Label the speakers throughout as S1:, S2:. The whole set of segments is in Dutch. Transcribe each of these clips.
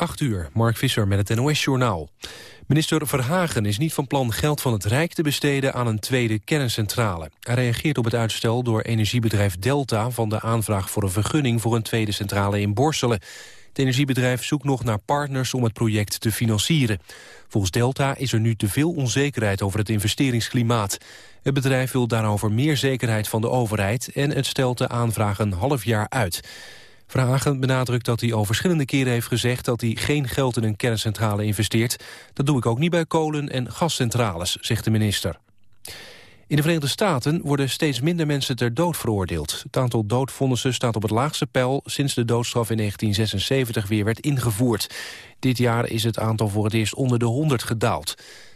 S1: 8 uur, Mark Visser met het NOS-journaal. Minister Verhagen is niet van plan geld van het Rijk te besteden aan een tweede kerncentrale. Hij reageert op het uitstel door energiebedrijf Delta van de aanvraag voor een vergunning voor een tweede centrale in Borselen. Het energiebedrijf zoekt nog naar partners om het project te financieren. Volgens Delta is er nu te veel onzekerheid over het investeringsklimaat. Het bedrijf wil daarover meer zekerheid van de overheid... en het stelt de aanvraag een half jaar uit. Vragen benadrukt dat hij al verschillende keren heeft gezegd... dat hij geen geld in een kerncentrale investeert. Dat doe ik ook niet bij kolen- en gascentrales, zegt de minister. In de Verenigde Staten worden steeds minder mensen ter dood veroordeeld. Het aantal doodvonnissen staat op het laagste peil... sinds de doodstraf in 1976 weer werd ingevoerd. Dit jaar is het aantal voor het eerst onder de 100 gedaald.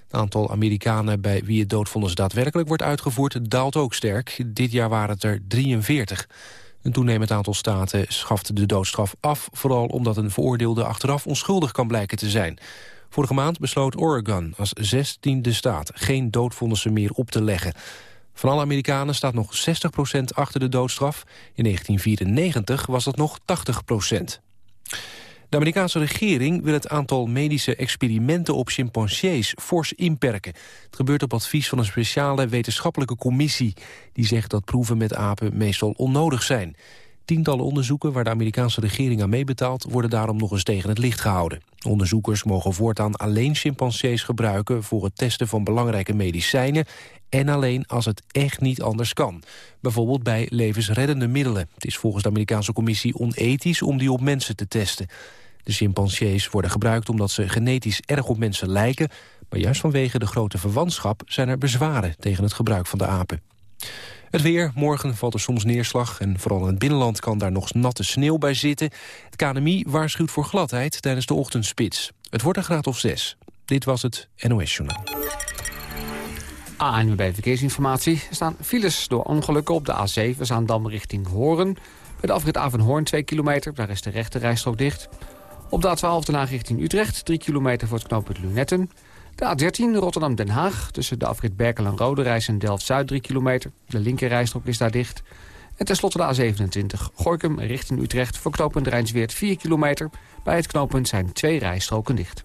S1: Het aantal Amerikanen bij wie het doodvonnis daadwerkelijk wordt uitgevoerd... daalt ook sterk. Dit jaar waren het er 43. Een toenemend aantal staten schaft de doodstraf af... vooral omdat een veroordeelde achteraf onschuldig kan blijken te zijn. Vorige maand besloot Oregon als zestiende staat... geen doodvonnissen meer op te leggen. Van alle Amerikanen staat nog 60% achter de doodstraf. In 1994 was dat nog 80 de Amerikaanse regering wil het aantal medische experimenten op chimpansees fors inperken. Het gebeurt op advies van een speciale wetenschappelijke commissie... die zegt dat proeven met apen meestal onnodig zijn. Tientallen onderzoeken waar de Amerikaanse regering aan meebetaalt... worden daarom nog eens tegen het licht gehouden. Onderzoekers mogen voortaan alleen chimpansees gebruiken... voor het testen van belangrijke medicijnen... en alleen als het echt niet anders kan. Bijvoorbeeld bij levensreddende middelen. Het is volgens de Amerikaanse commissie onethisch om die op mensen te testen. De chimpansees worden gebruikt omdat ze genetisch erg op mensen lijken... maar juist vanwege de grote verwantschap zijn er bezwaren tegen het gebruik van de apen. Het weer, morgen valt er soms neerslag en vooral in het binnenland kan daar nog natte sneeuw bij zitten. Het KNMI waarschuwt voor gladheid tijdens de ochtendspits. Het wordt een graad of 6. Dit was het NOS Journaal.
S2: ANWB Verkeersinformatie. Er staan files door ongelukken op de A7 Zaandam richting Horen. Bij de afrit Avenhoorn 2 kilometer, daar is de rechte rijstrook dicht. Op de A12 de richting Utrecht, 3 kilometer voor het knooppunt Lunetten. De A13 Rotterdam-Den Haag, tussen de afrit Berkel en Rode en Delft-Zuid 3 kilometer. De linkerrijstrook is daar dicht. En tenslotte de A27 Gorkum richting Utrecht voor knooppunt Rijnsweert 4 kilometer. Bij het knooppunt zijn twee rijstroken dicht.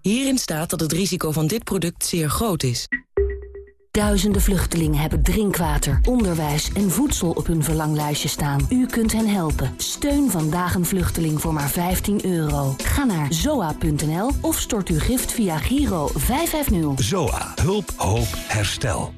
S3: Hierin staat dat het risico van dit product zeer groot is.
S4: Duizenden vluchtelingen hebben drinkwater, onderwijs en voedsel op hun verlanglijstje staan. U kunt hen helpen. Steun vandaag een vluchteling voor maar 15 euro. Ga naar zoa.nl of stort uw gift via Giro 550.
S5: Zoa. Hulp, hoop, herstel.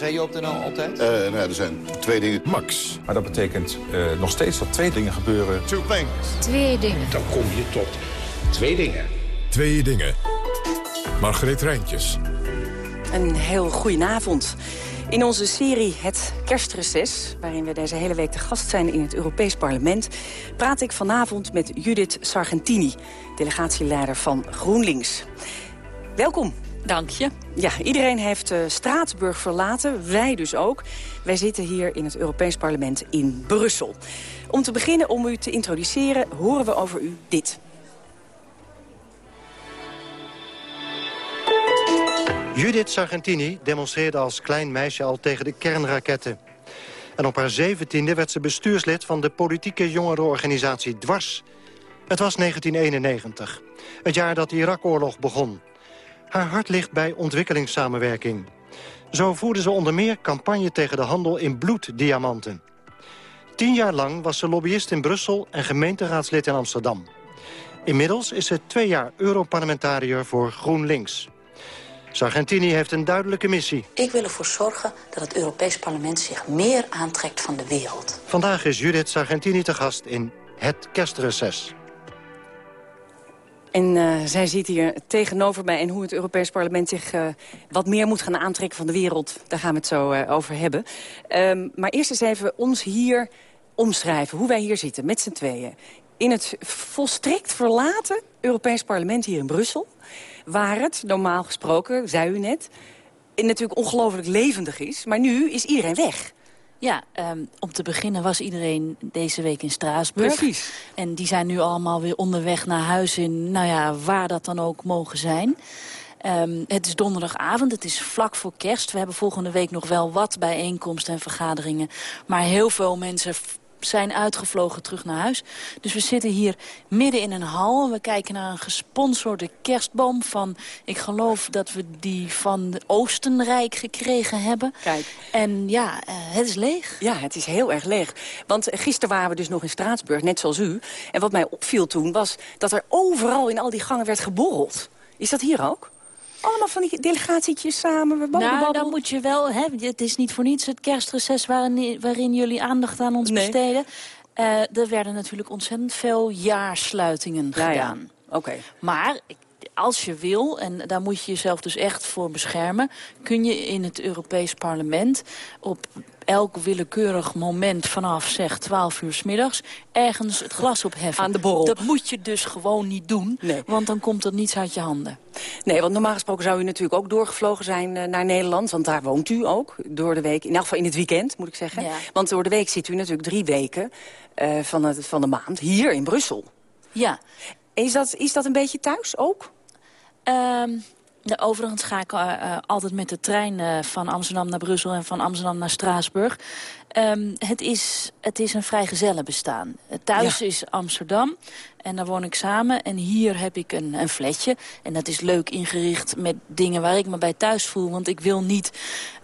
S6: zei je op de NL altijd?
S7: Uh, nou, er zijn twee dingen.
S8: Max.
S9: Maar dat betekent uh, nog steeds dat twee dingen gebeuren.
S7: Two things.
S10: Twee dingen.
S8: Dan kom je tot twee dingen. Twee dingen. Margreet Rijntjes.
S11: Een heel goedenavond. In onze serie Het Kerstreces, waarin we deze hele week te gast zijn in het Europees Parlement... praat ik vanavond met Judith Sargentini, delegatieleider van GroenLinks. Welkom.
S10: Dank je.
S11: Ja, iedereen heeft uh, Straatsburg verlaten, wij dus ook. Wij zitten hier in het Europees Parlement in Brussel. Om te beginnen, om u te introduceren, horen we over u dit.
S12: Judith Sargentini demonstreerde als klein meisje al tegen de kernraketten. En op haar zeventiende werd ze bestuurslid van de politieke jongerenorganisatie Dwars. Het was 1991, het jaar dat de Irak-oorlog begon. Haar hart ligt bij ontwikkelingssamenwerking. Zo voerden ze onder meer campagne tegen de handel in bloeddiamanten. Tien jaar lang was ze lobbyist in Brussel en gemeenteraadslid in Amsterdam. Inmiddels is ze twee jaar Europarlementariër voor GroenLinks. Sargentini heeft een duidelijke missie.
S10: Ik wil ervoor zorgen dat het Europees Parlement zich meer aantrekt van de wereld.
S12: Vandaag is Judith Sargentini te gast in Het Kerstreces.
S11: En uh, zij zit hier tegenover mij en hoe het Europees Parlement zich uh, wat meer moet gaan aantrekken van de wereld. Daar gaan we het zo uh, over hebben. Um, maar eerst eens even ons hier omschrijven, hoe wij hier zitten met z'n tweeën. In het volstrekt verlaten Europees Parlement hier in Brussel. Waar het, normaal gesproken, zei u net, natuurlijk ongelooflijk levendig is. Maar nu is iedereen weg.
S13: Ja, um, om te beginnen was iedereen deze week in Straatsburg.
S11: Precies.
S13: En die zijn nu allemaal weer onderweg naar huis in, nou ja, waar dat dan ook mogen zijn. Um, het is donderdagavond, het is vlak voor kerst. We hebben volgende week nog wel wat bijeenkomsten en vergaderingen. Maar heel veel mensen zijn uitgevlogen terug naar huis. Dus we zitten hier midden in een hal. En we kijken naar een gesponsorde kerstboom van... ik geloof dat we die van Oostenrijk gekregen hebben.
S11: Kijk.
S13: En ja, uh, het is leeg.
S11: Ja, het is heel erg leeg. Want gisteren waren we dus nog in Straatsburg, net zoals u. En wat mij opviel toen was dat er overal in al die gangen werd geborreld. Is dat hier ook? Allemaal van die delegatietjes samen. We
S13: nou, dan moet je wel... Hè, het is niet voor niets het kerstreces waarin, waarin jullie aandacht aan ons
S11: nee.
S13: besteden. Uh, er werden natuurlijk ontzettend veel jaarsluitingen
S11: ja,
S13: gedaan.
S11: Ja. Oké. Okay.
S13: Maar als je wil, en daar moet je jezelf dus echt voor beschermen... kun je in het Europees Parlement op elk willekeurig moment vanaf zeg 12 uur s middags ergens het glas opheffen.
S11: Aan de borrel.
S13: Dat moet je dus gewoon niet doen,
S11: nee.
S13: want dan komt er niets uit je handen.
S11: Nee, want normaal gesproken zou u natuurlijk ook doorgevlogen zijn uh, naar Nederland. Want daar woont u ook, door de week. In elk geval in het weekend, moet ik zeggen.
S13: Ja.
S11: Want door de week zit u natuurlijk drie weken uh, van, het, van de maand hier in Brussel.
S13: Ja.
S11: Is dat, is dat een beetje thuis ook?
S13: Um, ja, overigens ga ik uh, uh, altijd met de trein uh, van Amsterdam naar Brussel en van Amsterdam naar Straatsburg. Um, het, is, het is een vrij gezellig bestaan. Thuis
S11: ja.
S13: is Amsterdam en daar woon ik samen. En hier heb ik een, een flatje. En dat is leuk ingericht met dingen waar ik me bij thuis voel. Want ik wil niet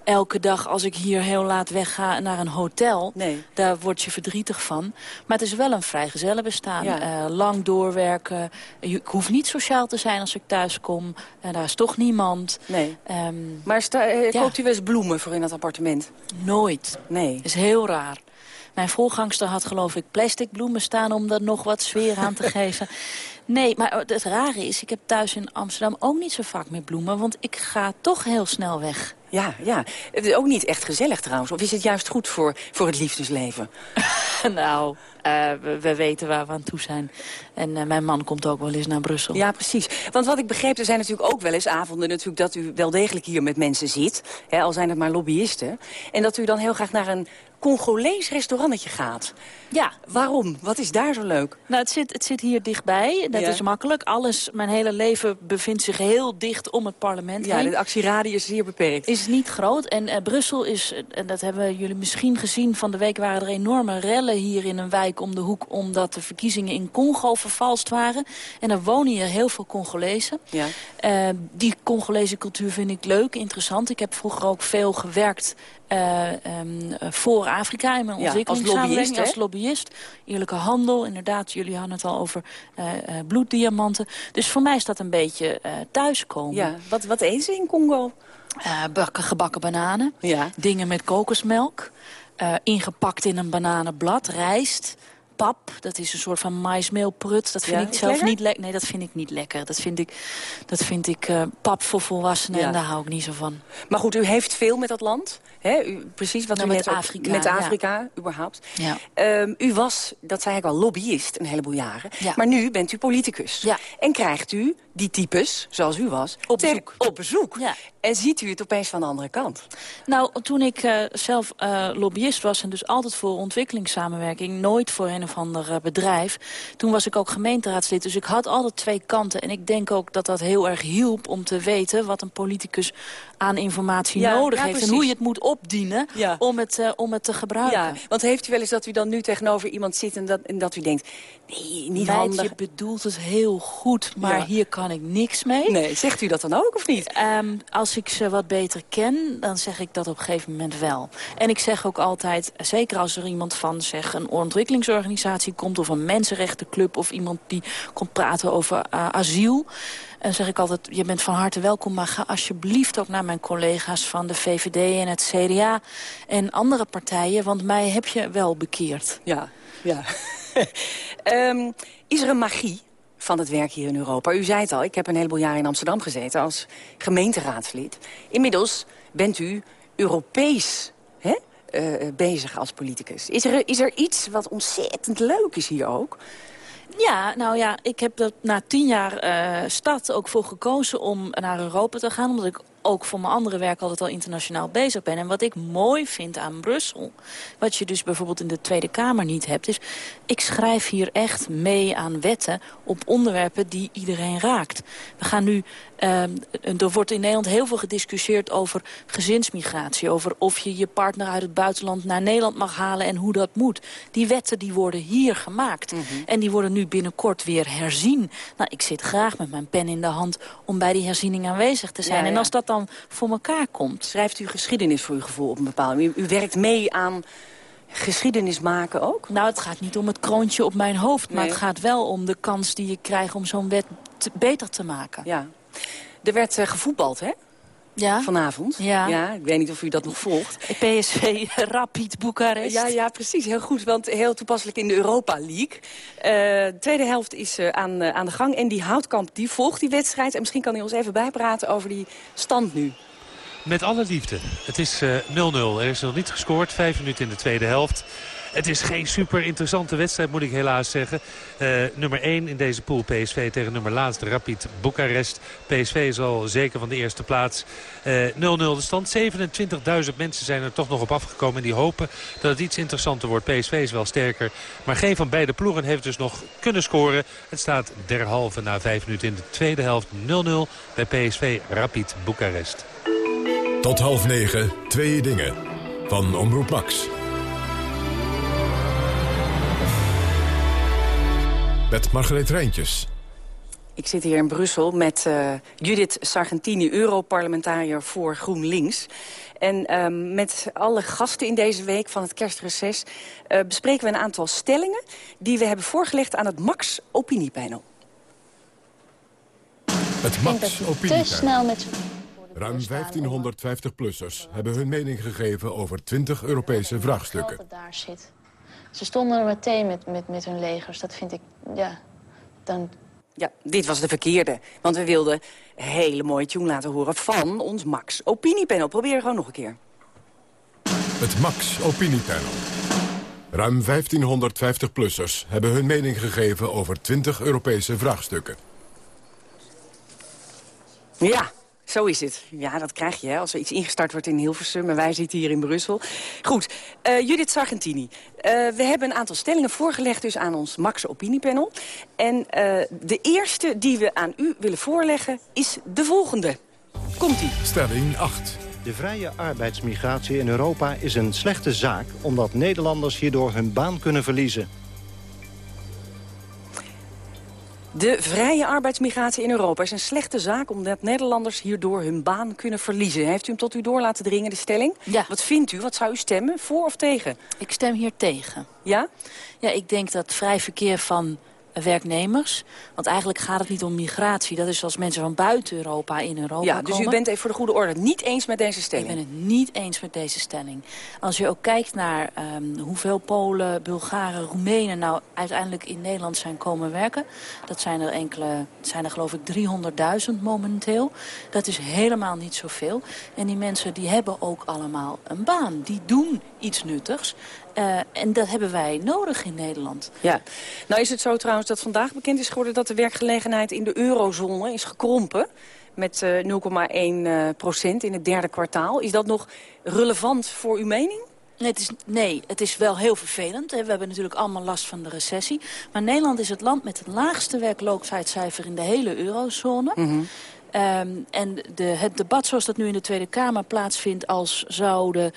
S13: elke dag als ik hier heel laat wegga naar een hotel.
S11: Nee.
S13: Daar word je verdrietig van. Maar het is wel een vrij gezellig bestaan.
S11: Ja.
S13: Uh, lang doorwerken. Ik hoef niet sociaal te zijn als ik thuis kom. Uh, daar is toch niemand.
S11: Nee.
S13: Um,
S11: maar sta, ja. koopt u wel eens bloemen voor in dat appartement?
S13: Nooit.
S11: Nee.
S13: Heel raar. Mijn voorgangster had geloof ik plastic bloemen staan om er nog wat sfeer aan te geven. Nee, maar het rare is, ik heb thuis in Amsterdam ook niet zo vaak meer bloemen. Want ik ga toch heel snel weg.
S11: Ja, ja. Het is ook niet echt gezellig trouwens. Of is het juist goed voor, voor het liefdesleven?
S13: nou, uh, we, we, weten waar we aan toe zijn. En uh, mijn man komt ook wel eens naar Brussel.
S11: Ja, precies. Want wat ik begreep, er zijn natuurlijk ook wel eens avonden... natuurlijk dat u wel degelijk hier met mensen zit. Hè, al zijn het maar lobbyisten. En dat u dan heel graag naar een Congolees restaurantje gaat.
S13: Ja.
S11: Waarom? Wat is daar zo leuk?
S13: Nou, het zit, het zit hier dichtbij. Dat
S11: ja.
S13: is makkelijk. Alles, mijn hele leven bevindt zich heel dicht om het parlement
S11: ja,
S13: heen.
S11: de actieradius is zeer beperkt.
S13: Is niet groot. En uh, Brussel is, en dat hebben jullie misschien gezien... van de week waren er enorme rellen hier in een wijk om de hoek... omdat de verkiezingen in Congo vervalst waren. En er wonen hier heel veel Congolezen.
S11: Ja.
S13: Uh, die Congolese cultuur vind ik leuk, interessant. Ik heb vroeger ook veel gewerkt uh, um, voor Afrika in mijn
S11: ja. Als
S13: lobbyist, als lobbyist. Eerlijke handel, inderdaad. Jullie hadden het al over uh, uh, bloeddiamanten. Dus voor mij is dat een beetje thuiskomen.
S11: Ja, wat, wat eten ze in Congo?
S13: bakken, gebakken bananen.
S11: Ja.
S13: Dingen met kokosmelk. Ingepakt in een bananenblad. Rijst pap. Dat is een soort van maismeelprut. Dat vind
S11: ja,
S13: ik zelf
S11: lekker?
S13: niet lekker. Nee, dat vind ik niet lekker. Dat vind ik, dat vind ik uh, pap voor volwassenen
S11: ja.
S13: en daar hou ik niet zo van.
S11: Maar goed, u heeft veel met dat land. Hè? U, precies wat
S13: nou,
S11: u
S13: met
S11: net
S13: Afrika,
S11: Met Afrika,
S13: ja.
S11: überhaupt.
S13: Ja.
S11: Um, u was, dat zei ik al, lobbyist een heleboel jaren.
S13: Ja.
S11: Maar nu bent u politicus. En krijgt u die types, zoals u was,
S13: op
S11: ter,
S13: bezoek.
S11: Op bezoek.
S13: Ja.
S11: En ziet u het opeens van de andere kant?
S13: Nou, toen ik uh, zelf uh, lobbyist was en dus altijd voor ontwikkelingssamenwerking... nooit voor een of ander uh, bedrijf... toen was ik ook gemeenteraadslid, dus ik had altijd twee kanten. En ik denk ook dat dat heel erg hielp om te weten... wat een politicus aan informatie
S11: ja,
S13: nodig
S11: ja,
S13: heeft
S11: precies.
S13: en hoe je het moet opdienen om, het, uh, om het te gebruiken. Ja,
S11: want heeft u wel eens dat u dan nu tegenover iemand zit en dat, en dat u denkt... nee, niet Meid, handig.
S13: je bedoelt het heel goed, maar hier kan ik niks mee.
S11: Nee, zegt u dat dan ook of niet?
S13: Um, als ik ze wat beter ken, dan zeg ik dat op een gegeven moment wel. En ik zeg ook altijd, zeker als er iemand van zeg, een ontwikkelingsorganisatie komt... of een mensenrechtenclub of iemand die komt praten over uh, asiel... En zeg ik altijd, je bent van harte welkom, maar ga alsjeblieft ook naar mijn collega's van de VVD en het CDA en andere partijen, want mij heb je wel bekeerd.
S11: Ja, ja. um, is er een magie van het werk hier in Europa? U zei het al, ik heb een heleboel jaar in Amsterdam gezeten als gemeenteraadslid. Inmiddels bent u Europees hè, uh, bezig als politicus. Is er, is er iets wat ontzettend leuk is hier ook?
S13: Ja, nou ja, ik heb er na tien jaar uh, stad ook voor gekozen om naar Europa te gaan. Omdat ik ook voor mijn andere werk altijd al internationaal bezig ben. En wat ik mooi vind aan Brussel, wat je dus bijvoorbeeld in de Tweede Kamer niet hebt... is, ik schrijf hier echt mee aan wetten op onderwerpen die iedereen raakt. We gaan nu uh, er wordt in Nederland heel veel gediscussieerd over gezinsmigratie. Over of je je partner uit het buitenland naar Nederland mag halen en hoe dat moet. Die wetten die worden hier gemaakt. Mhm. En die worden nu binnenkort weer herzien. Nou, ik zit graag met mijn pen in de hand om bij die herziening aanwezig te zijn. En als dat dan voor elkaar komt.
S11: Schrijft u geschiedenis voor uw gevoel op een bepaalde manier? U werkt mee aan geschiedenis maken ook?
S13: Nou, het gaat niet om het kroontje op mijn hoofd. Maar het gaat wel om de kans die ik krijg om zo'n wet beter te maken.
S11: Ja. Er werd uh, gevoetbald, hè?
S13: Ja.
S11: Vanavond.
S13: Ja.
S11: ja. Ik weet niet of u dat nog volgt.
S13: PSV Rapid Boekarest.
S11: Ja, ja, precies. Heel goed. Want heel toepasselijk in de Europa League. Uh, de tweede helft is uh, aan, uh, aan de gang. En die Houtkamp die volgt die wedstrijd. En misschien kan hij ons even bijpraten over die stand nu.
S14: Met alle liefde. Het is 0-0. er is nog niet gescoord. Vijf minuten in de tweede helft. Het is geen super interessante wedstrijd, moet ik helaas zeggen. Uh, nummer 1 in deze pool PSV tegen nummer laatste Rapid Boekarest. PSV is al zeker van de eerste plaats. 0-0 uh, de stand. 27.000 mensen zijn er toch nog op afgekomen. En die hopen dat het iets interessanter wordt. PSV is wel sterker. Maar geen van beide ploegen heeft dus nog kunnen scoren. Het staat derhalve na 5 minuten in de tweede helft 0-0 bij PSV Rapid Boekarest.
S8: Tot half negen, twee dingen. Van Omroep Max. Met Margreet Rijntjes.
S11: Ik zit hier in Brussel met uh, Judith Sargentini, Europarlementariër voor GroenLinks. En uh, met alle gasten in deze week van het kerstreces... Uh, bespreken we een aantal stellingen die we hebben voorgelegd aan het Max Opiniepanel.
S8: Het Max Opiniepanel. Ruim 1550-plussers hebben hun mening gegeven over 20 Europese vraagstukken.
S15: daar zit. Ze stonden er meteen met, met, met hun legers. Dat vind ik, ja, dan...
S11: Ja, dit was de verkeerde. Want we wilden een hele mooie tune laten horen van ons Max Opiniepanel. Probeer gewoon nog een keer.
S8: Het Max Opiniepanel. Ruim 1550-plussers hebben hun mening gegeven over 20 Europese vraagstukken.
S11: Ja, zo is het. Ja, dat krijg je hè, als er iets ingestart wordt in Hilversum... en wij zitten hier in Brussel. Goed, uh, Judith Sargentini. Uh, we hebben een aantal stellingen voorgelegd dus aan ons Max Opiniepanel. En uh, de eerste die we aan u willen voorleggen is de volgende. Komt-ie.
S8: Stelling 8.
S12: De vrije arbeidsmigratie in Europa is een slechte zaak... omdat Nederlanders hierdoor hun baan kunnen verliezen.
S11: De vrije arbeidsmigratie in Europa is een slechte zaak... omdat Nederlanders hierdoor hun baan kunnen verliezen. Heeft u hem tot u door laten dringen, de stelling?
S13: Ja.
S11: Wat vindt u? Wat zou u stemmen? Voor of tegen?
S13: Ik stem hier tegen.
S11: Ja?
S13: Ja, ik denk dat vrij verkeer van werknemers. Want eigenlijk gaat het niet om migratie. Dat is als mensen van buiten Europa in Europa
S11: ja, dus u bent even voor de goede orde niet eens met deze stelling?
S13: Ik ben het niet eens met deze stelling. Als je ook kijkt naar um, hoeveel Polen, Bulgaren, Roemenen... nou uiteindelijk in Nederland zijn komen werken... dat zijn er enkele, zijn er geloof ik 300.000 momenteel. Dat is helemaal niet zoveel. En die mensen die hebben ook allemaal een baan. Die doen iets nuttigs. Uh, en dat hebben wij nodig in Nederland.
S11: Ja. Nou is het zo trouwens dat vandaag bekend is geworden... dat de werkgelegenheid in de eurozone is gekrompen met uh, 0,1 uh, procent in het derde kwartaal. Is dat nog relevant voor uw mening?
S13: Nee het, is, nee, het is wel heel vervelend. We hebben natuurlijk allemaal last van de recessie. Maar Nederland is het land met het laagste werkloosheidscijfer in de hele eurozone. Mm -hmm. Ehm, en de, het debat zoals dat nu in de Tweede Kamer plaatsvindt... als zouden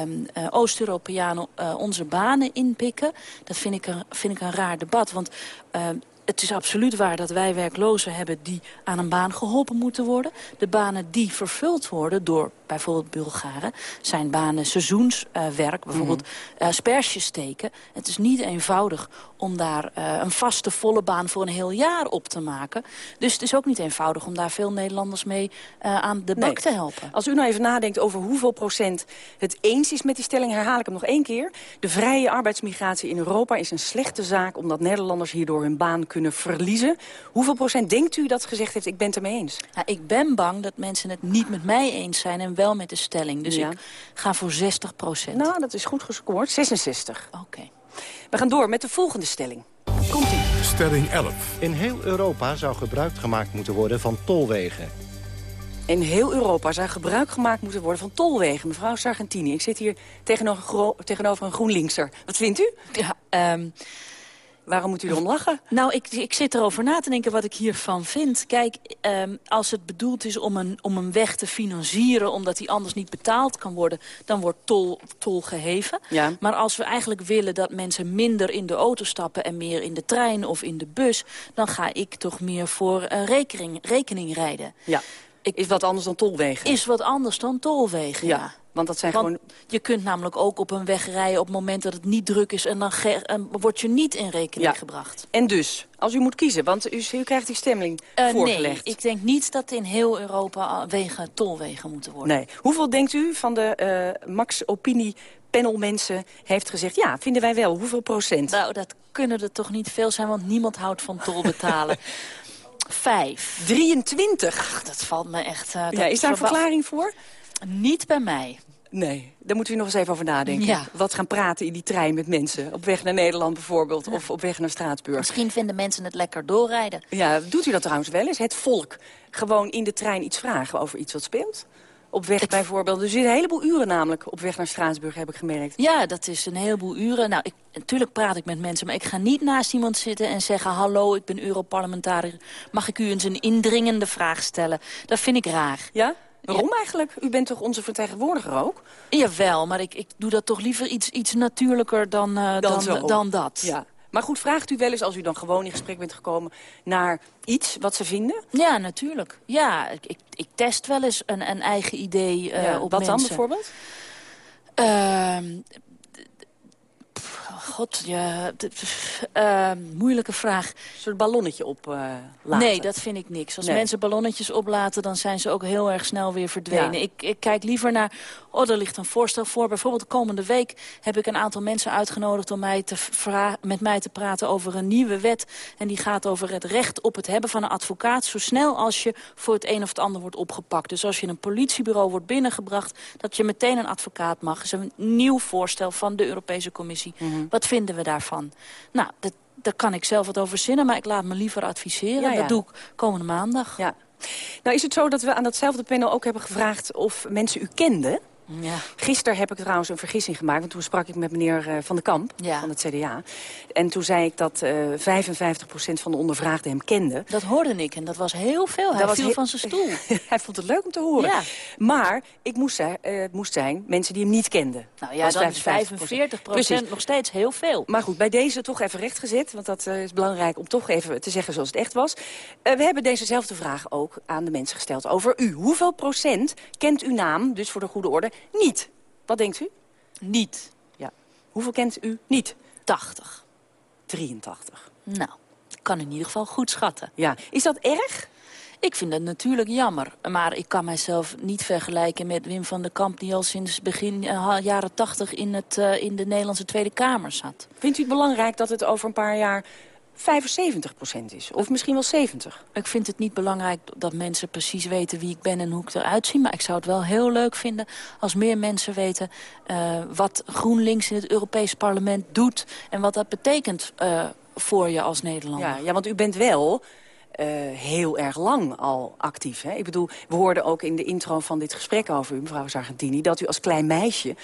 S13: um, uh, Oost-Europeanen uh, onze banen inpikken... dat vind ik een, vind ik een raar debat. Want uh, het is absoluut waar dat wij werklozen hebben die aan een baan geholpen moeten worden. De banen die vervuld worden door bijvoorbeeld Bulgaren zijn banen seizoenswerk. bijvoorbeeld mm. asperges steken. Het is niet eenvoudig om daar uh, een vaste volle baan voor een heel jaar op te maken. Dus het is ook niet eenvoudig om daar veel Nederlanders mee uh, aan de bak nee. te helpen.
S11: Als u nou even nadenkt over hoeveel procent het eens is met die stelling... herhaal ik hem nog één keer. De vrije arbeidsmigratie in Europa is een slechte zaak... omdat Nederlanders hierdoor hun baan kunnen verliezen. Hoeveel procent denkt u dat gezegd heeft, ik ben het ermee eens?
S13: Nou, ik ben bang dat mensen het niet met mij eens zijn... en wel met de stelling. Dus ja. ik ga voor 60 procent.
S11: Nou, dat is goed gescoord. 66.
S13: Oké. Okay.
S11: We gaan door met de volgende stelling. Komt-ie.
S8: Stelling 11.
S12: In heel Europa zou gebruik gemaakt moeten worden van tolwegen.
S11: In heel Europa zou gebruik gemaakt moeten worden van tolwegen. Mevrouw Sargentini, ik zit hier tegenover, tegenover een GroenLinkser. Wat vindt u?
S13: Ja, um,
S11: Waarom moet u erom lachen?
S13: Nou, ik, ik zit erover na te denken wat ik hiervan vind. Kijk, um, als het bedoeld is om een, om een weg te financieren... omdat die anders niet betaald kan worden... dan wordt tol, tol geheven.
S11: Ja.
S13: Maar als we eigenlijk willen dat mensen minder in de auto stappen... en meer in de trein of in de bus... dan ga ik toch meer voor uh, rekening, rekening rijden.
S11: Ja. Ik, is wat anders dan tolwegen?
S13: Is wat anders dan tolwegen, ja.
S11: ja. Want dat zijn
S13: Want
S11: gewoon...
S13: je kunt namelijk ook op een weg rijden op het moment dat het niet druk is... en dan en word je niet in rekening
S11: ja.
S13: gebracht.
S11: En dus, als u moet kiezen, want u, u krijgt die stemming
S13: uh,
S11: voorgelegd.
S13: Nee, ik denk niet dat in heel Europa wegen tolwegen moeten worden.
S11: Nee. Hoeveel denkt u van de uh, Max Opinie panel mensen heeft gezegd... ja, vinden wij wel. Hoeveel procent?
S13: Nou, dat kunnen er toch niet veel zijn, want niemand houdt van tol betalen. Vijf.
S11: 23?
S13: Ach, dat valt me echt... Uh,
S11: ja, is daar een verklaring voor?
S13: Niet bij mij.
S11: Nee, daar moeten we nog eens even over nadenken.
S13: Ja.
S11: Wat gaan praten in die trein met mensen. Op weg naar Nederland bijvoorbeeld, ja. of op weg naar Straatsburg.
S13: Misschien vinden mensen het lekker doorrijden.
S11: Ja, doet u dat trouwens wel eens? Het volk gewoon in de trein iets vragen over iets wat speelt? Op weg ik... bijvoorbeeld. Er zitten een heleboel uren namelijk op weg naar Straatsburg, heb ik gemerkt.
S13: Ja, dat is een heleboel uren. Nou, ik, natuurlijk praat ik met mensen, maar ik ga niet naast iemand zitten en zeggen... hallo, ik ben Europarlementariër. Mag ik u eens een indringende vraag stellen? Dat vind ik raar.
S11: Ja? Waarom ja. eigenlijk? U bent toch onze vertegenwoordiger ook?
S13: Jawel, maar ik, ik doe dat toch liever iets, iets natuurlijker dan, uh, dan, dan, dan, dat.
S11: Ja. Maar goed, vraagt u wel eens, als u dan gewoon in gesprek bent gekomen... naar iets wat ze vinden?
S13: Ja, natuurlijk. Ja, ik, ik, ik test wel eens een, een eigen idee uh,
S11: ja,
S13: op
S11: wat
S13: mensen.
S11: dan bijvoorbeeld?
S13: Uh, God, ja, uh, moeilijke vraag.
S11: Een soort ballonnetje oplaten? Uh,
S13: nee, dat vind ik niks. Als nee. mensen ballonnetjes oplaten, dan zijn ze ook heel erg snel weer verdwenen. Ja. Ik, ik, kijk liever naar, oh, er ligt een voorstel voor. Bijvoorbeeld de komende week heb ik een aantal mensen uitgenodigd... om mij te met mij te praten over een nieuwe wet. En die gaat over het recht op het hebben van een advocaat... zo snel als je voor het een of het ander wordt opgepakt. Dus als je in een politiebureau wordt binnengebracht... dat je meteen een advocaat mag. Dat is een nieuw voorstel van de Europese Commissie. Mm -hmm. Wat vinden we daarvan? Nou, dat, daar kan ik zelf wat over zinnen, maar ik laat me liever adviseren.
S11: Ja, ja.
S13: Dat doe ik komende maandag.
S11: Ja. Nou is het zo dat we aan datzelfde panel ook hebben gevraagd of mensen u kenden?
S13: Ja.
S11: Gisteren heb ik trouwens een vergissing gemaakt. Want toen sprak ik met meneer uh, Van den Kamp
S13: ja.
S11: van het CDA. En toen zei ik dat uh, 55% van de ondervraagden hem kenden.
S13: Dat hoorde ik en dat was heel veel. Hij
S11: dat
S13: viel van zijn stoel.
S11: Hij vond het leuk om te horen.
S13: Ja.
S11: Maar ik moest, uh, het moest zijn mensen die hem niet kenden.
S13: Nou ja, dan is 45 procent nog steeds heel veel.
S11: Maar goed, bij deze toch even rechtgezet. Want dat uh, is belangrijk om toch even te zeggen zoals het echt was. we hebben dezezelfde vraag ook aan de mensen gesteld over u. Hoeveel procent kent uw naam, dus voor de goede orde, niet. Wat denkt u?
S13: Niet.
S11: Ja. Hoeveel kent u niet?
S13: 80.
S11: 83.
S13: Nou, ik kan in ieder geval goed schatten.
S11: Ja. Is dat erg?
S13: Ik vind dat natuurlijk jammer. Maar ik kan mijzelf niet vergelijken met Wim van der Kamp... die al sinds begin uh, jaren 80 in, het, uh, in de Nederlandse Tweede Kamer zat.
S11: Vindt u het belangrijk dat het over een paar jaar 75% is. Of misschien wel 70.
S13: Ik vind het niet belangrijk dat mensen precies weten wie ik ben en hoe ik eruit zie. Maar ik zou het wel heel leuk vinden als meer mensen weten... Uh, wat GroenLinks in het Europees Parlement doet... en wat dat betekent uh, voor je als Nederlander.
S11: Ja, ja, want u bent wel... eh, heel erg lang al actief. Hè? Ik bedoel, we hoorden ook in de intro van dit gesprek over u, mevrouw Sargentini... dat u als klein meisje,